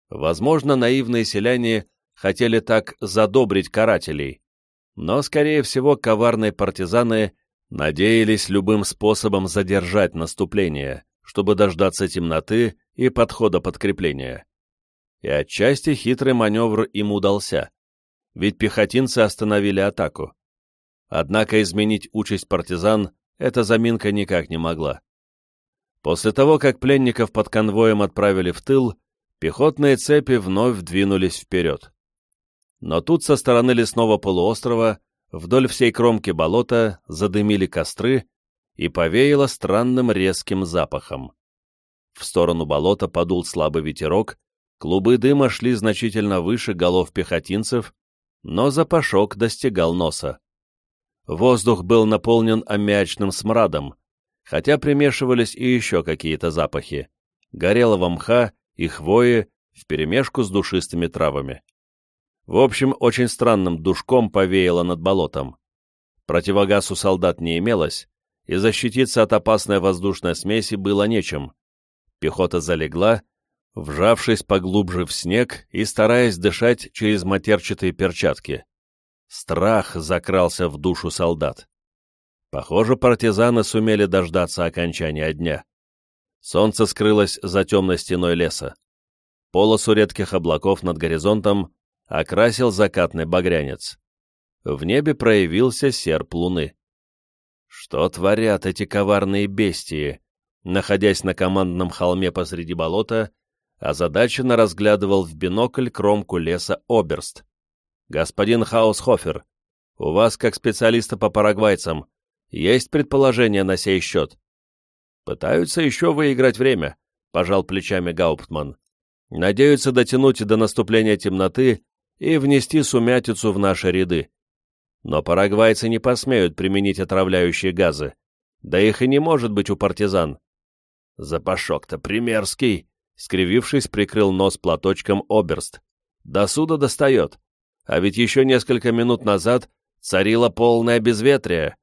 Возможно, наивные селяне хотели так задобрить карателей, но, скорее всего, коварные партизаны надеялись любым способом задержать наступление, чтобы дождаться темноты и подхода подкрепления. И отчасти хитрый маневр им удался, ведь пехотинцы остановили атаку. Однако изменить участь партизан эта заминка никак не могла. После того, как пленников под конвоем отправили в тыл, пехотные цепи вновь двинулись вперед. Но тут со стороны лесного полуострова вдоль всей кромки болота задымили костры и повеяло странным резким запахом. В сторону болота подул слабый ветерок, Клубы дыма шли значительно выше голов пехотинцев, но запашок достигал носа. Воздух был наполнен аммиачным смрадом, хотя примешивались и еще какие-то запахи — горелого мха и хвои вперемешку с душистыми травами. В общем, очень странным душком повеяло над болотом. Противогаз у солдат не имелось, и защититься от опасной воздушной смеси было нечем. Пехота залегла, вжавшись поглубже в снег и стараясь дышать через матерчатые перчатки. Страх закрался в душу солдат. Похоже, партизаны сумели дождаться окончания дня. Солнце скрылось за темной стеной леса. Полосу редких облаков над горизонтом окрасил закатный багрянец. В небе проявился серп луны. Что творят эти коварные бестии? Находясь на командном холме посреди болота, озадаченно разглядывал в бинокль кромку леса Оберст. «Господин Хаусхофер, у вас, как специалиста по парагвайцам, есть предположение на сей счет?» «Пытаются еще выиграть время», — пожал плечами Гауптман. «Надеются дотянуть до наступления темноты и внести сумятицу в наши ряды. Но парагвайцы не посмеют применить отравляющие газы. Да их и не может быть у партизан». «Запашок-то примерский», скривившись, прикрыл нос платочком Оберст. До суда достает. А ведь еще несколько минут назад царило полное безветрие.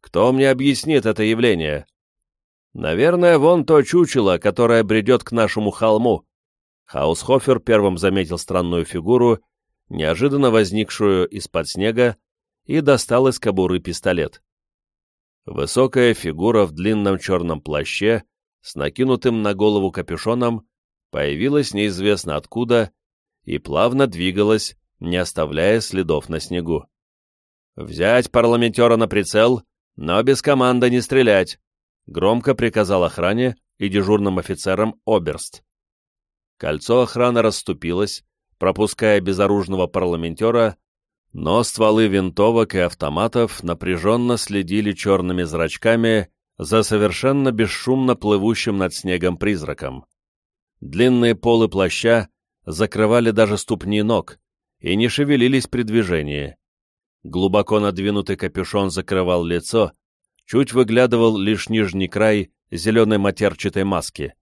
Кто мне объяснит это явление? Наверное, вон то чучело, которое бредет к нашему холму. Хаусхофер первым заметил странную фигуру, неожиданно возникшую из-под снега, и достал из кобуры пистолет. Высокая фигура в длинном черном плаще, с накинутым на голову капюшоном, появилась неизвестно откуда и плавно двигалась, не оставляя следов на снегу. «Взять парламентера на прицел, но без команды не стрелять», громко приказал охране и дежурным офицером Оберст. Кольцо охраны расступилось, пропуская безоружного парламентера, но стволы винтовок и автоматов напряженно следили черными зрачками за совершенно бесшумно плывущим над снегом призраком. Длинные полы плаща закрывали даже ступни ног и не шевелились при движении. Глубоко надвинутый капюшон закрывал лицо, чуть выглядывал лишь нижний край зеленой матерчатой маски.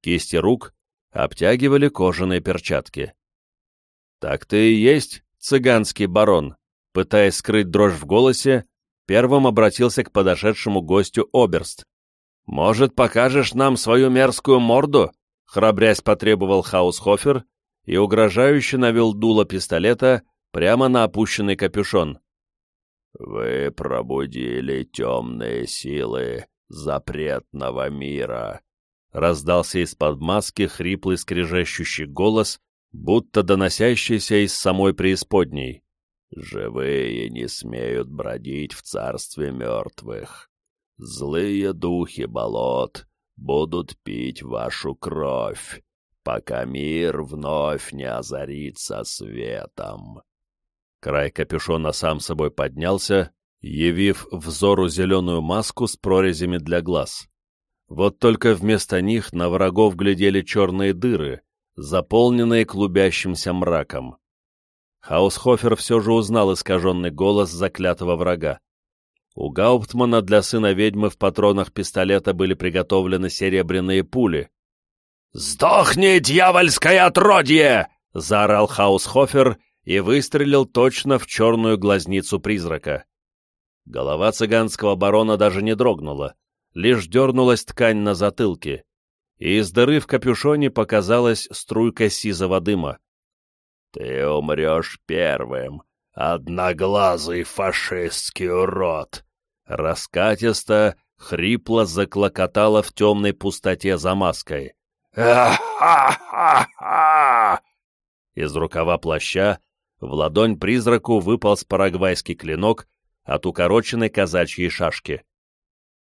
Кисти рук обтягивали кожаные перчатки. «Так ты и есть цыганский барон», пытаясь скрыть дрожь в голосе, первым обратился к подошедшему гостю Оберст. «Может, покажешь нам свою мерзкую морду?» храбрясь потребовал Хаусхофер и угрожающе навел дуло пистолета прямо на опущенный капюшон. «Вы пробудили темные силы запретного мира», — раздался из-под маски хриплый скрежещущий голос, будто доносящийся из самой преисподней. «Живые не смеют бродить в царстве мертвых. Злые духи болот будут пить вашу кровь, пока мир вновь не озарится светом». Край капюшона сам собой поднялся, явив взору зеленую маску с прорезями для глаз. Вот только вместо них на врагов глядели черные дыры, заполненные клубящимся мраком. Хаусхофер все же узнал искаженный голос заклятого врага. У Гауптмана для сына ведьмы в патронах пистолета были приготовлены серебряные пули. «Сдохни, дьявольское отродье!» — заорал Хаусхофер и выстрелил точно в черную глазницу призрака. Голова цыганского барона даже не дрогнула, лишь дернулась ткань на затылке, и из дыры в капюшоне показалась струйка сизого дыма. «Ты умрешь первым, одноглазый фашистский урод!» Раскатисто, хрипло заклокотало в темной пустоте за маской. «Ха-ха-ха!» Из рукава плаща в ладонь призраку выполз парагвайский клинок от укороченной казачьей шашки.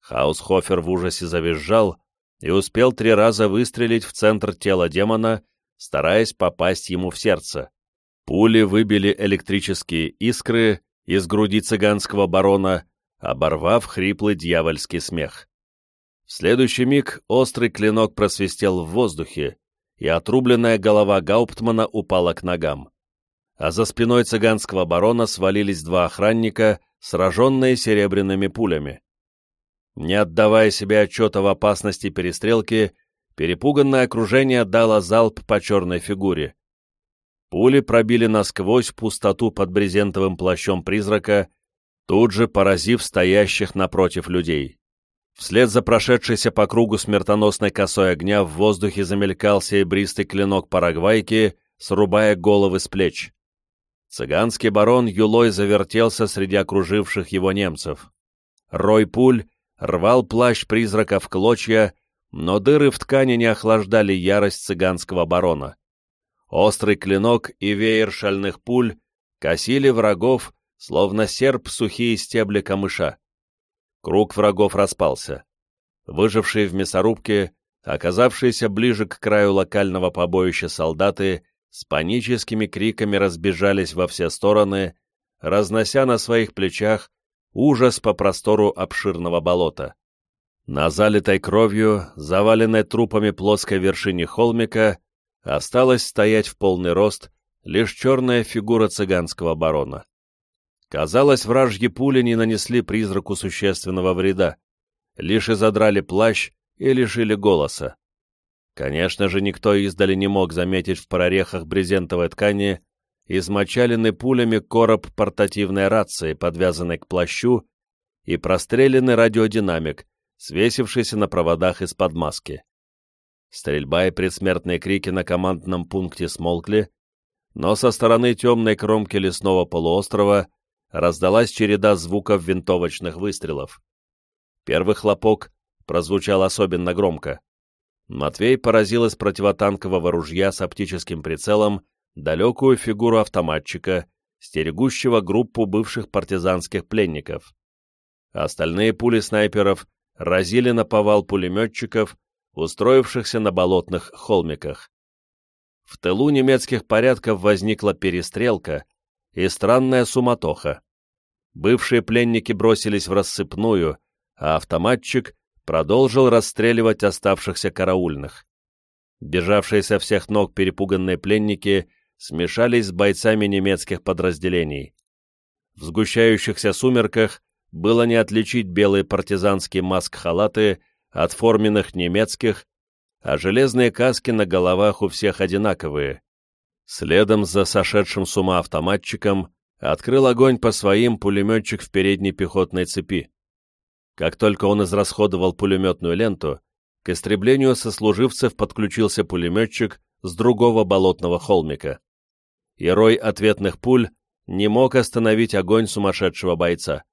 Хаусхофер в ужасе завизжал и успел три раза выстрелить в центр тела демона, стараясь попасть ему в сердце. Пули выбили электрические искры из груди цыганского барона, оборвав хриплый дьявольский смех. В следующий миг острый клинок просвистел в воздухе, и отрубленная голова Гауптмана упала к ногам а за спиной цыганского барона свалились два охранника, сраженные серебряными пулями. Не отдавая себе отчета в опасности перестрелки, перепуганное окружение дало залп по черной фигуре. Пули пробили насквозь пустоту под брезентовым плащом призрака, тут же поразив стоящих напротив людей. Вслед за прошедшейся по кругу смертоносной косой огня в воздухе замелькал серебристый клинок парагвайки, срубая головы с плеч. Цыганский барон юлой завертелся среди окруживших его немцев. Рой пуль рвал плащ призрака в клочья, но дыры в ткани не охлаждали ярость цыганского барона. Острый клинок и веер шальных пуль косили врагов, словно серп сухие стебли камыша. Круг врагов распался. Выжившие в мясорубке, оказавшиеся ближе к краю локального побоища солдаты, с паническими криками разбежались во все стороны, разнося на своих плечах ужас по простору обширного болота. На залитой кровью, заваленной трупами плоской вершине холмика, осталась стоять в полный рост лишь черная фигура цыганского барона. Казалось, вражьи пули не нанесли призраку существенного вреда, лишь и задрали плащ и лишили голоса. Конечно же, никто издали не мог заметить в прорехах брезентовой ткани измочаленный пулями короб портативной рации, подвязанной к плащу, и простреленный радиодинамик, свесившийся на проводах из-под маски. Стрельба и предсмертные крики на командном пункте смолкли, но со стороны темной кромки лесного полуострова раздалась череда звуков винтовочных выстрелов. Первый хлопок прозвучал особенно громко. Матвей поразил из противотанкового ружья с оптическим прицелом далекую фигуру автоматчика, стерегущего группу бывших партизанских пленников. Остальные пули снайперов разили на повал пулеметчиков, устроившихся на болотных холмиках. В тылу немецких порядков возникла перестрелка и странная суматоха. Бывшие пленники бросились в рассыпную, а автоматчик продолжил расстреливать оставшихся караульных. Бежавшие со всех ног перепуганные пленники смешались с бойцами немецких подразделений. В сгущающихся сумерках было не отличить белые партизанские маск-халаты от форменных немецких, а железные каски на головах у всех одинаковые. Следом за сошедшим с ума автоматчиком открыл огонь по своим пулеметчик в передней пехотной цепи. Как только он израсходовал пулеметную ленту, к истреблению сослуживцев подключился пулеметчик с другого болотного холмика. И рой ответных пуль не мог остановить огонь сумасшедшего бойца.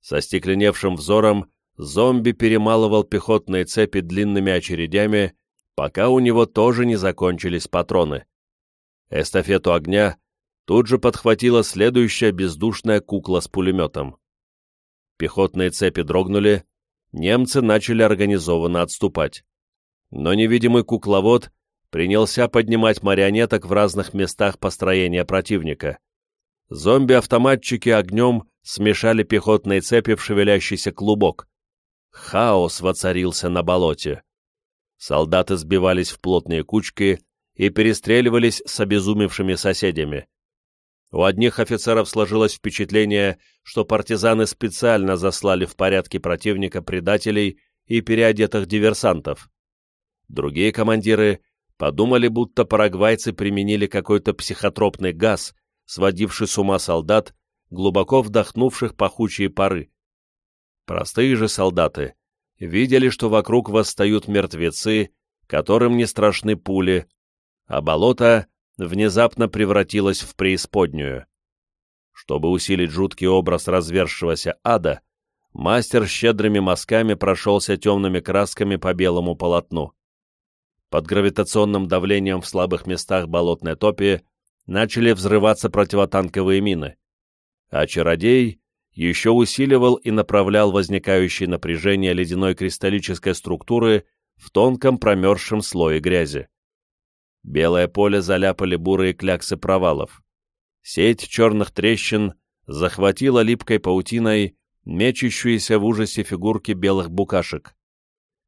Со стекленевшим взором зомби перемалывал пехотные цепи длинными очередями, пока у него тоже не закончились патроны. Эстафету огня тут же подхватила следующая бездушная кукла с пулеметом. Пехотные цепи дрогнули, немцы начали организованно отступать. Но невидимый кукловод принялся поднимать марионеток в разных местах построения противника. Зомби-автоматчики огнем смешали пехотные цепи в шевелящийся клубок. Хаос воцарился на болоте. Солдаты сбивались в плотные кучки и перестреливались с обезумевшими соседями. У одних офицеров сложилось впечатление, что партизаны специально заслали в порядке противника предателей и переодетых диверсантов. Другие командиры подумали, будто парагвайцы применили какой-то психотропный газ, сводивший с ума солдат, глубоко вдохнувших пахучие пары. Простые же солдаты видели, что вокруг восстают мертвецы, которым не страшны пули, а болото внезапно превратилось в преисподнюю. Чтобы усилить жуткий образ развершегося ада, мастер щедрыми мазками прошелся темными красками по белому полотну. Под гравитационным давлением в слабых местах болотной топи начали взрываться противотанковые мины, а чародей еще усиливал и направлял возникающее напряжение ледяной кристаллической структуры в тонком промерзшем слое грязи. Белое поле заляпали бурые кляксы провалов. Сеть черных трещин захватила липкой паутиной мечущиеся в ужасе фигурки белых букашек.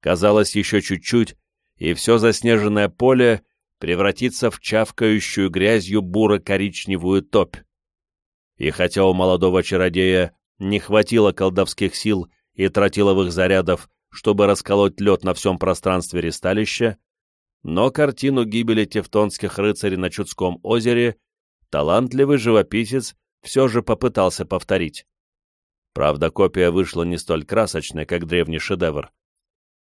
Казалось, еще чуть-чуть, и все заснеженное поле превратится в чавкающую грязью буро-коричневую топь. И хотя у молодого чародея не хватило колдовских сил и тротиловых зарядов, чтобы расколоть лед на всем пространстве ресталища, но картину гибели тевтонских рыцарей на Чудском озере талантливый живописец все же попытался повторить. Правда, копия вышла не столь красочной, как древний шедевр.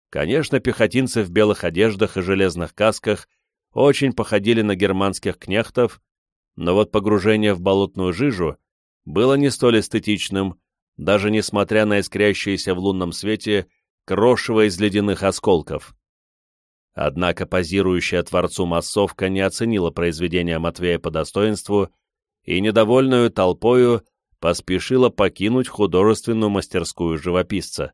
Конечно, пехотинцы в белых одеждах и железных касках очень походили на германских кнехтов, но вот погружение в болотную жижу было не столь эстетичным, даже несмотря на искрящиеся в лунном свете крошево из ледяных осколков. Однако позирующая Творцу массовка не оценила произведение Матвея по достоинству и недовольную толпою поспешила покинуть художественную мастерскую живописца.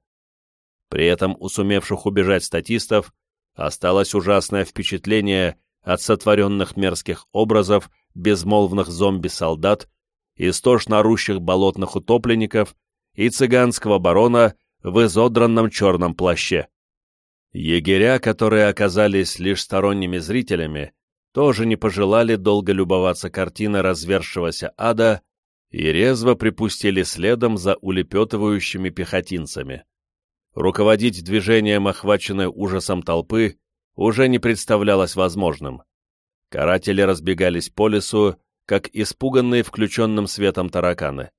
При этом у сумевших убежать статистов осталось ужасное впечатление от сотворенных мерзких образов безмолвных зомби-солдат, истошно орущих болотных утопленников и цыганского барона в изодранном черном плаще. Егеря, которые оказались лишь сторонними зрителями, тоже не пожелали долго любоваться картиной развершегося ада и резво припустили следом за улепетывающими пехотинцами. Руководить движением, охваченной ужасом толпы, уже не представлялось возможным. Каратели разбегались по лесу, как испуганные включенным светом тараканы.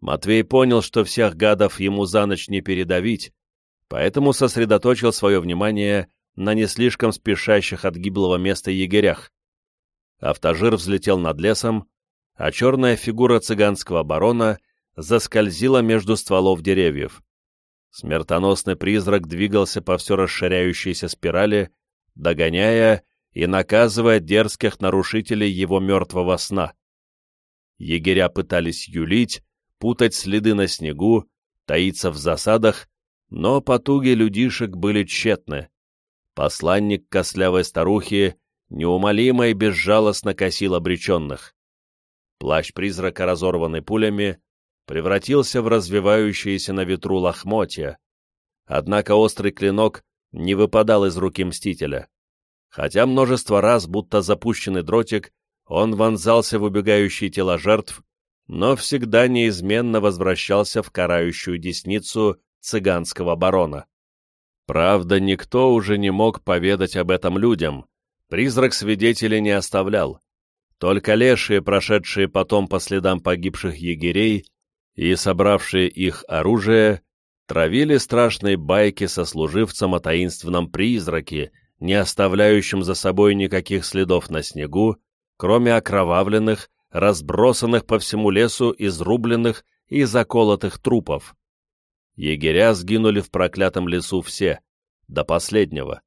Матвей понял, что всех гадов ему за ночь не передавить, поэтому сосредоточил свое внимание на не слишком спешащих от гиблого места егерях. Автожир взлетел над лесом, а черная фигура цыганского барона заскользила между стволов деревьев. Смертоносный призрак двигался по все расширяющейся спирали, догоняя и наказывая дерзких нарушителей его мертвого сна. Егеря пытались юлить, путать следы на снегу, таиться в засадах, но потуги людишек были тщетны. посланник кослявой старухи неумолимо и безжалостно косил обреченных. Плащ призрака, разорванный пулями, превратился в развивающиеся на ветру лохмотья, однако острый клинок не выпадал из руки Мстителя. Хотя множество раз, будто запущенный дротик, он вонзался в убегающие тела жертв, но всегда неизменно возвращался в карающую десницу цыганского барона. Правда, никто уже не мог поведать об этом людям, призрак свидетелей не оставлял. Только лешие, прошедшие потом по следам погибших егерей и собравшие их оружие, травили страшные байки со служивцем о таинственном призраке, не оставляющем за собой никаких следов на снегу, кроме окровавленных, разбросанных по всему лесу изрубленных и заколотых трупов. Егеря сгинули в проклятом лесу все, до последнего.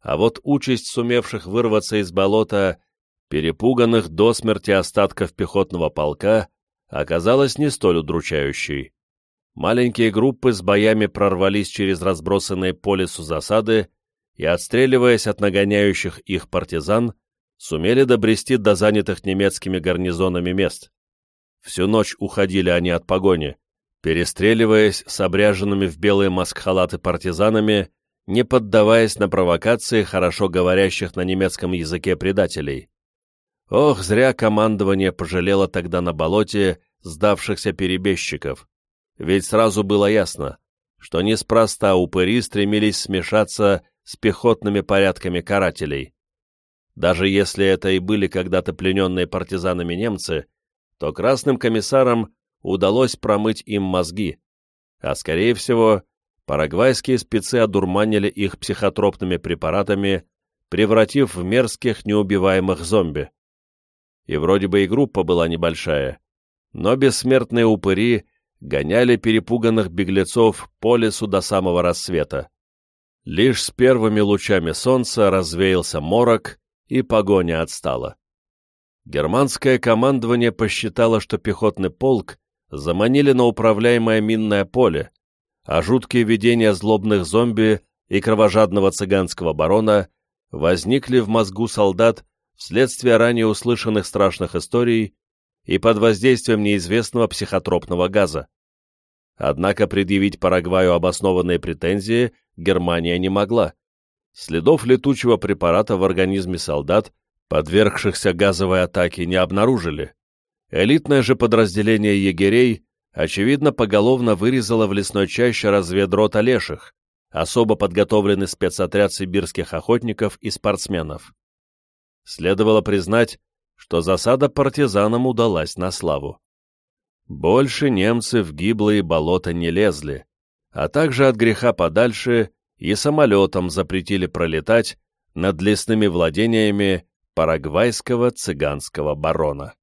А вот участь сумевших вырваться из болота, перепуганных до смерти остатков пехотного полка, оказалась не столь удручающей. Маленькие группы с боями прорвались через разбросанные по лесу засады и, отстреливаясь от нагоняющих их партизан, сумели добрести до занятых немецкими гарнизонами мест. Всю ночь уходили они от погони, перестреливаясь с обряженными в белые маскхалаты партизанами, не поддаваясь на провокации хорошо говорящих на немецком языке предателей. Ох, зря командование пожалело тогда на болоте сдавшихся перебежчиков, ведь сразу было ясно, что неспроста упыри стремились смешаться с пехотными порядками карателей. Даже если это и были когда-то плененные партизанами немцы, то красным комиссарам удалось промыть им мозги, а, скорее всего, парагвайские спецы одурманили их психотропными препаратами, превратив в мерзких неубиваемых зомби. И вроде бы и группа была небольшая, но бессмертные упыри гоняли перепуганных беглецов по лесу до самого рассвета. Лишь с первыми лучами солнца развеялся морок, и погоня отстала. Германское командование посчитало, что пехотный полк заманили на управляемое минное поле, а жуткие видения злобных зомби и кровожадного цыганского барона возникли в мозгу солдат вследствие ранее услышанных страшных историй и под воздействием неизвестного психотропного газа. Однако предъявить Парагваю обоснованные претензии Германия не могла. Следов летучего препарата в организме солдат, подвергшихся газовой атаке, не обнаружили. Элитное же подразделение егерей, очевидно, поголовно вырезало в лесной чаще разведрот олеших, особо подготовленный спецотряд сибирских охотников и спортсменов. Следовало признать, что засада партизанам удалась на славу. Больше немцы в гиблые болота не лезли, а также от греха подальше и самолетам запретили пролетать над лесными владениями парагвайского цыганского барона.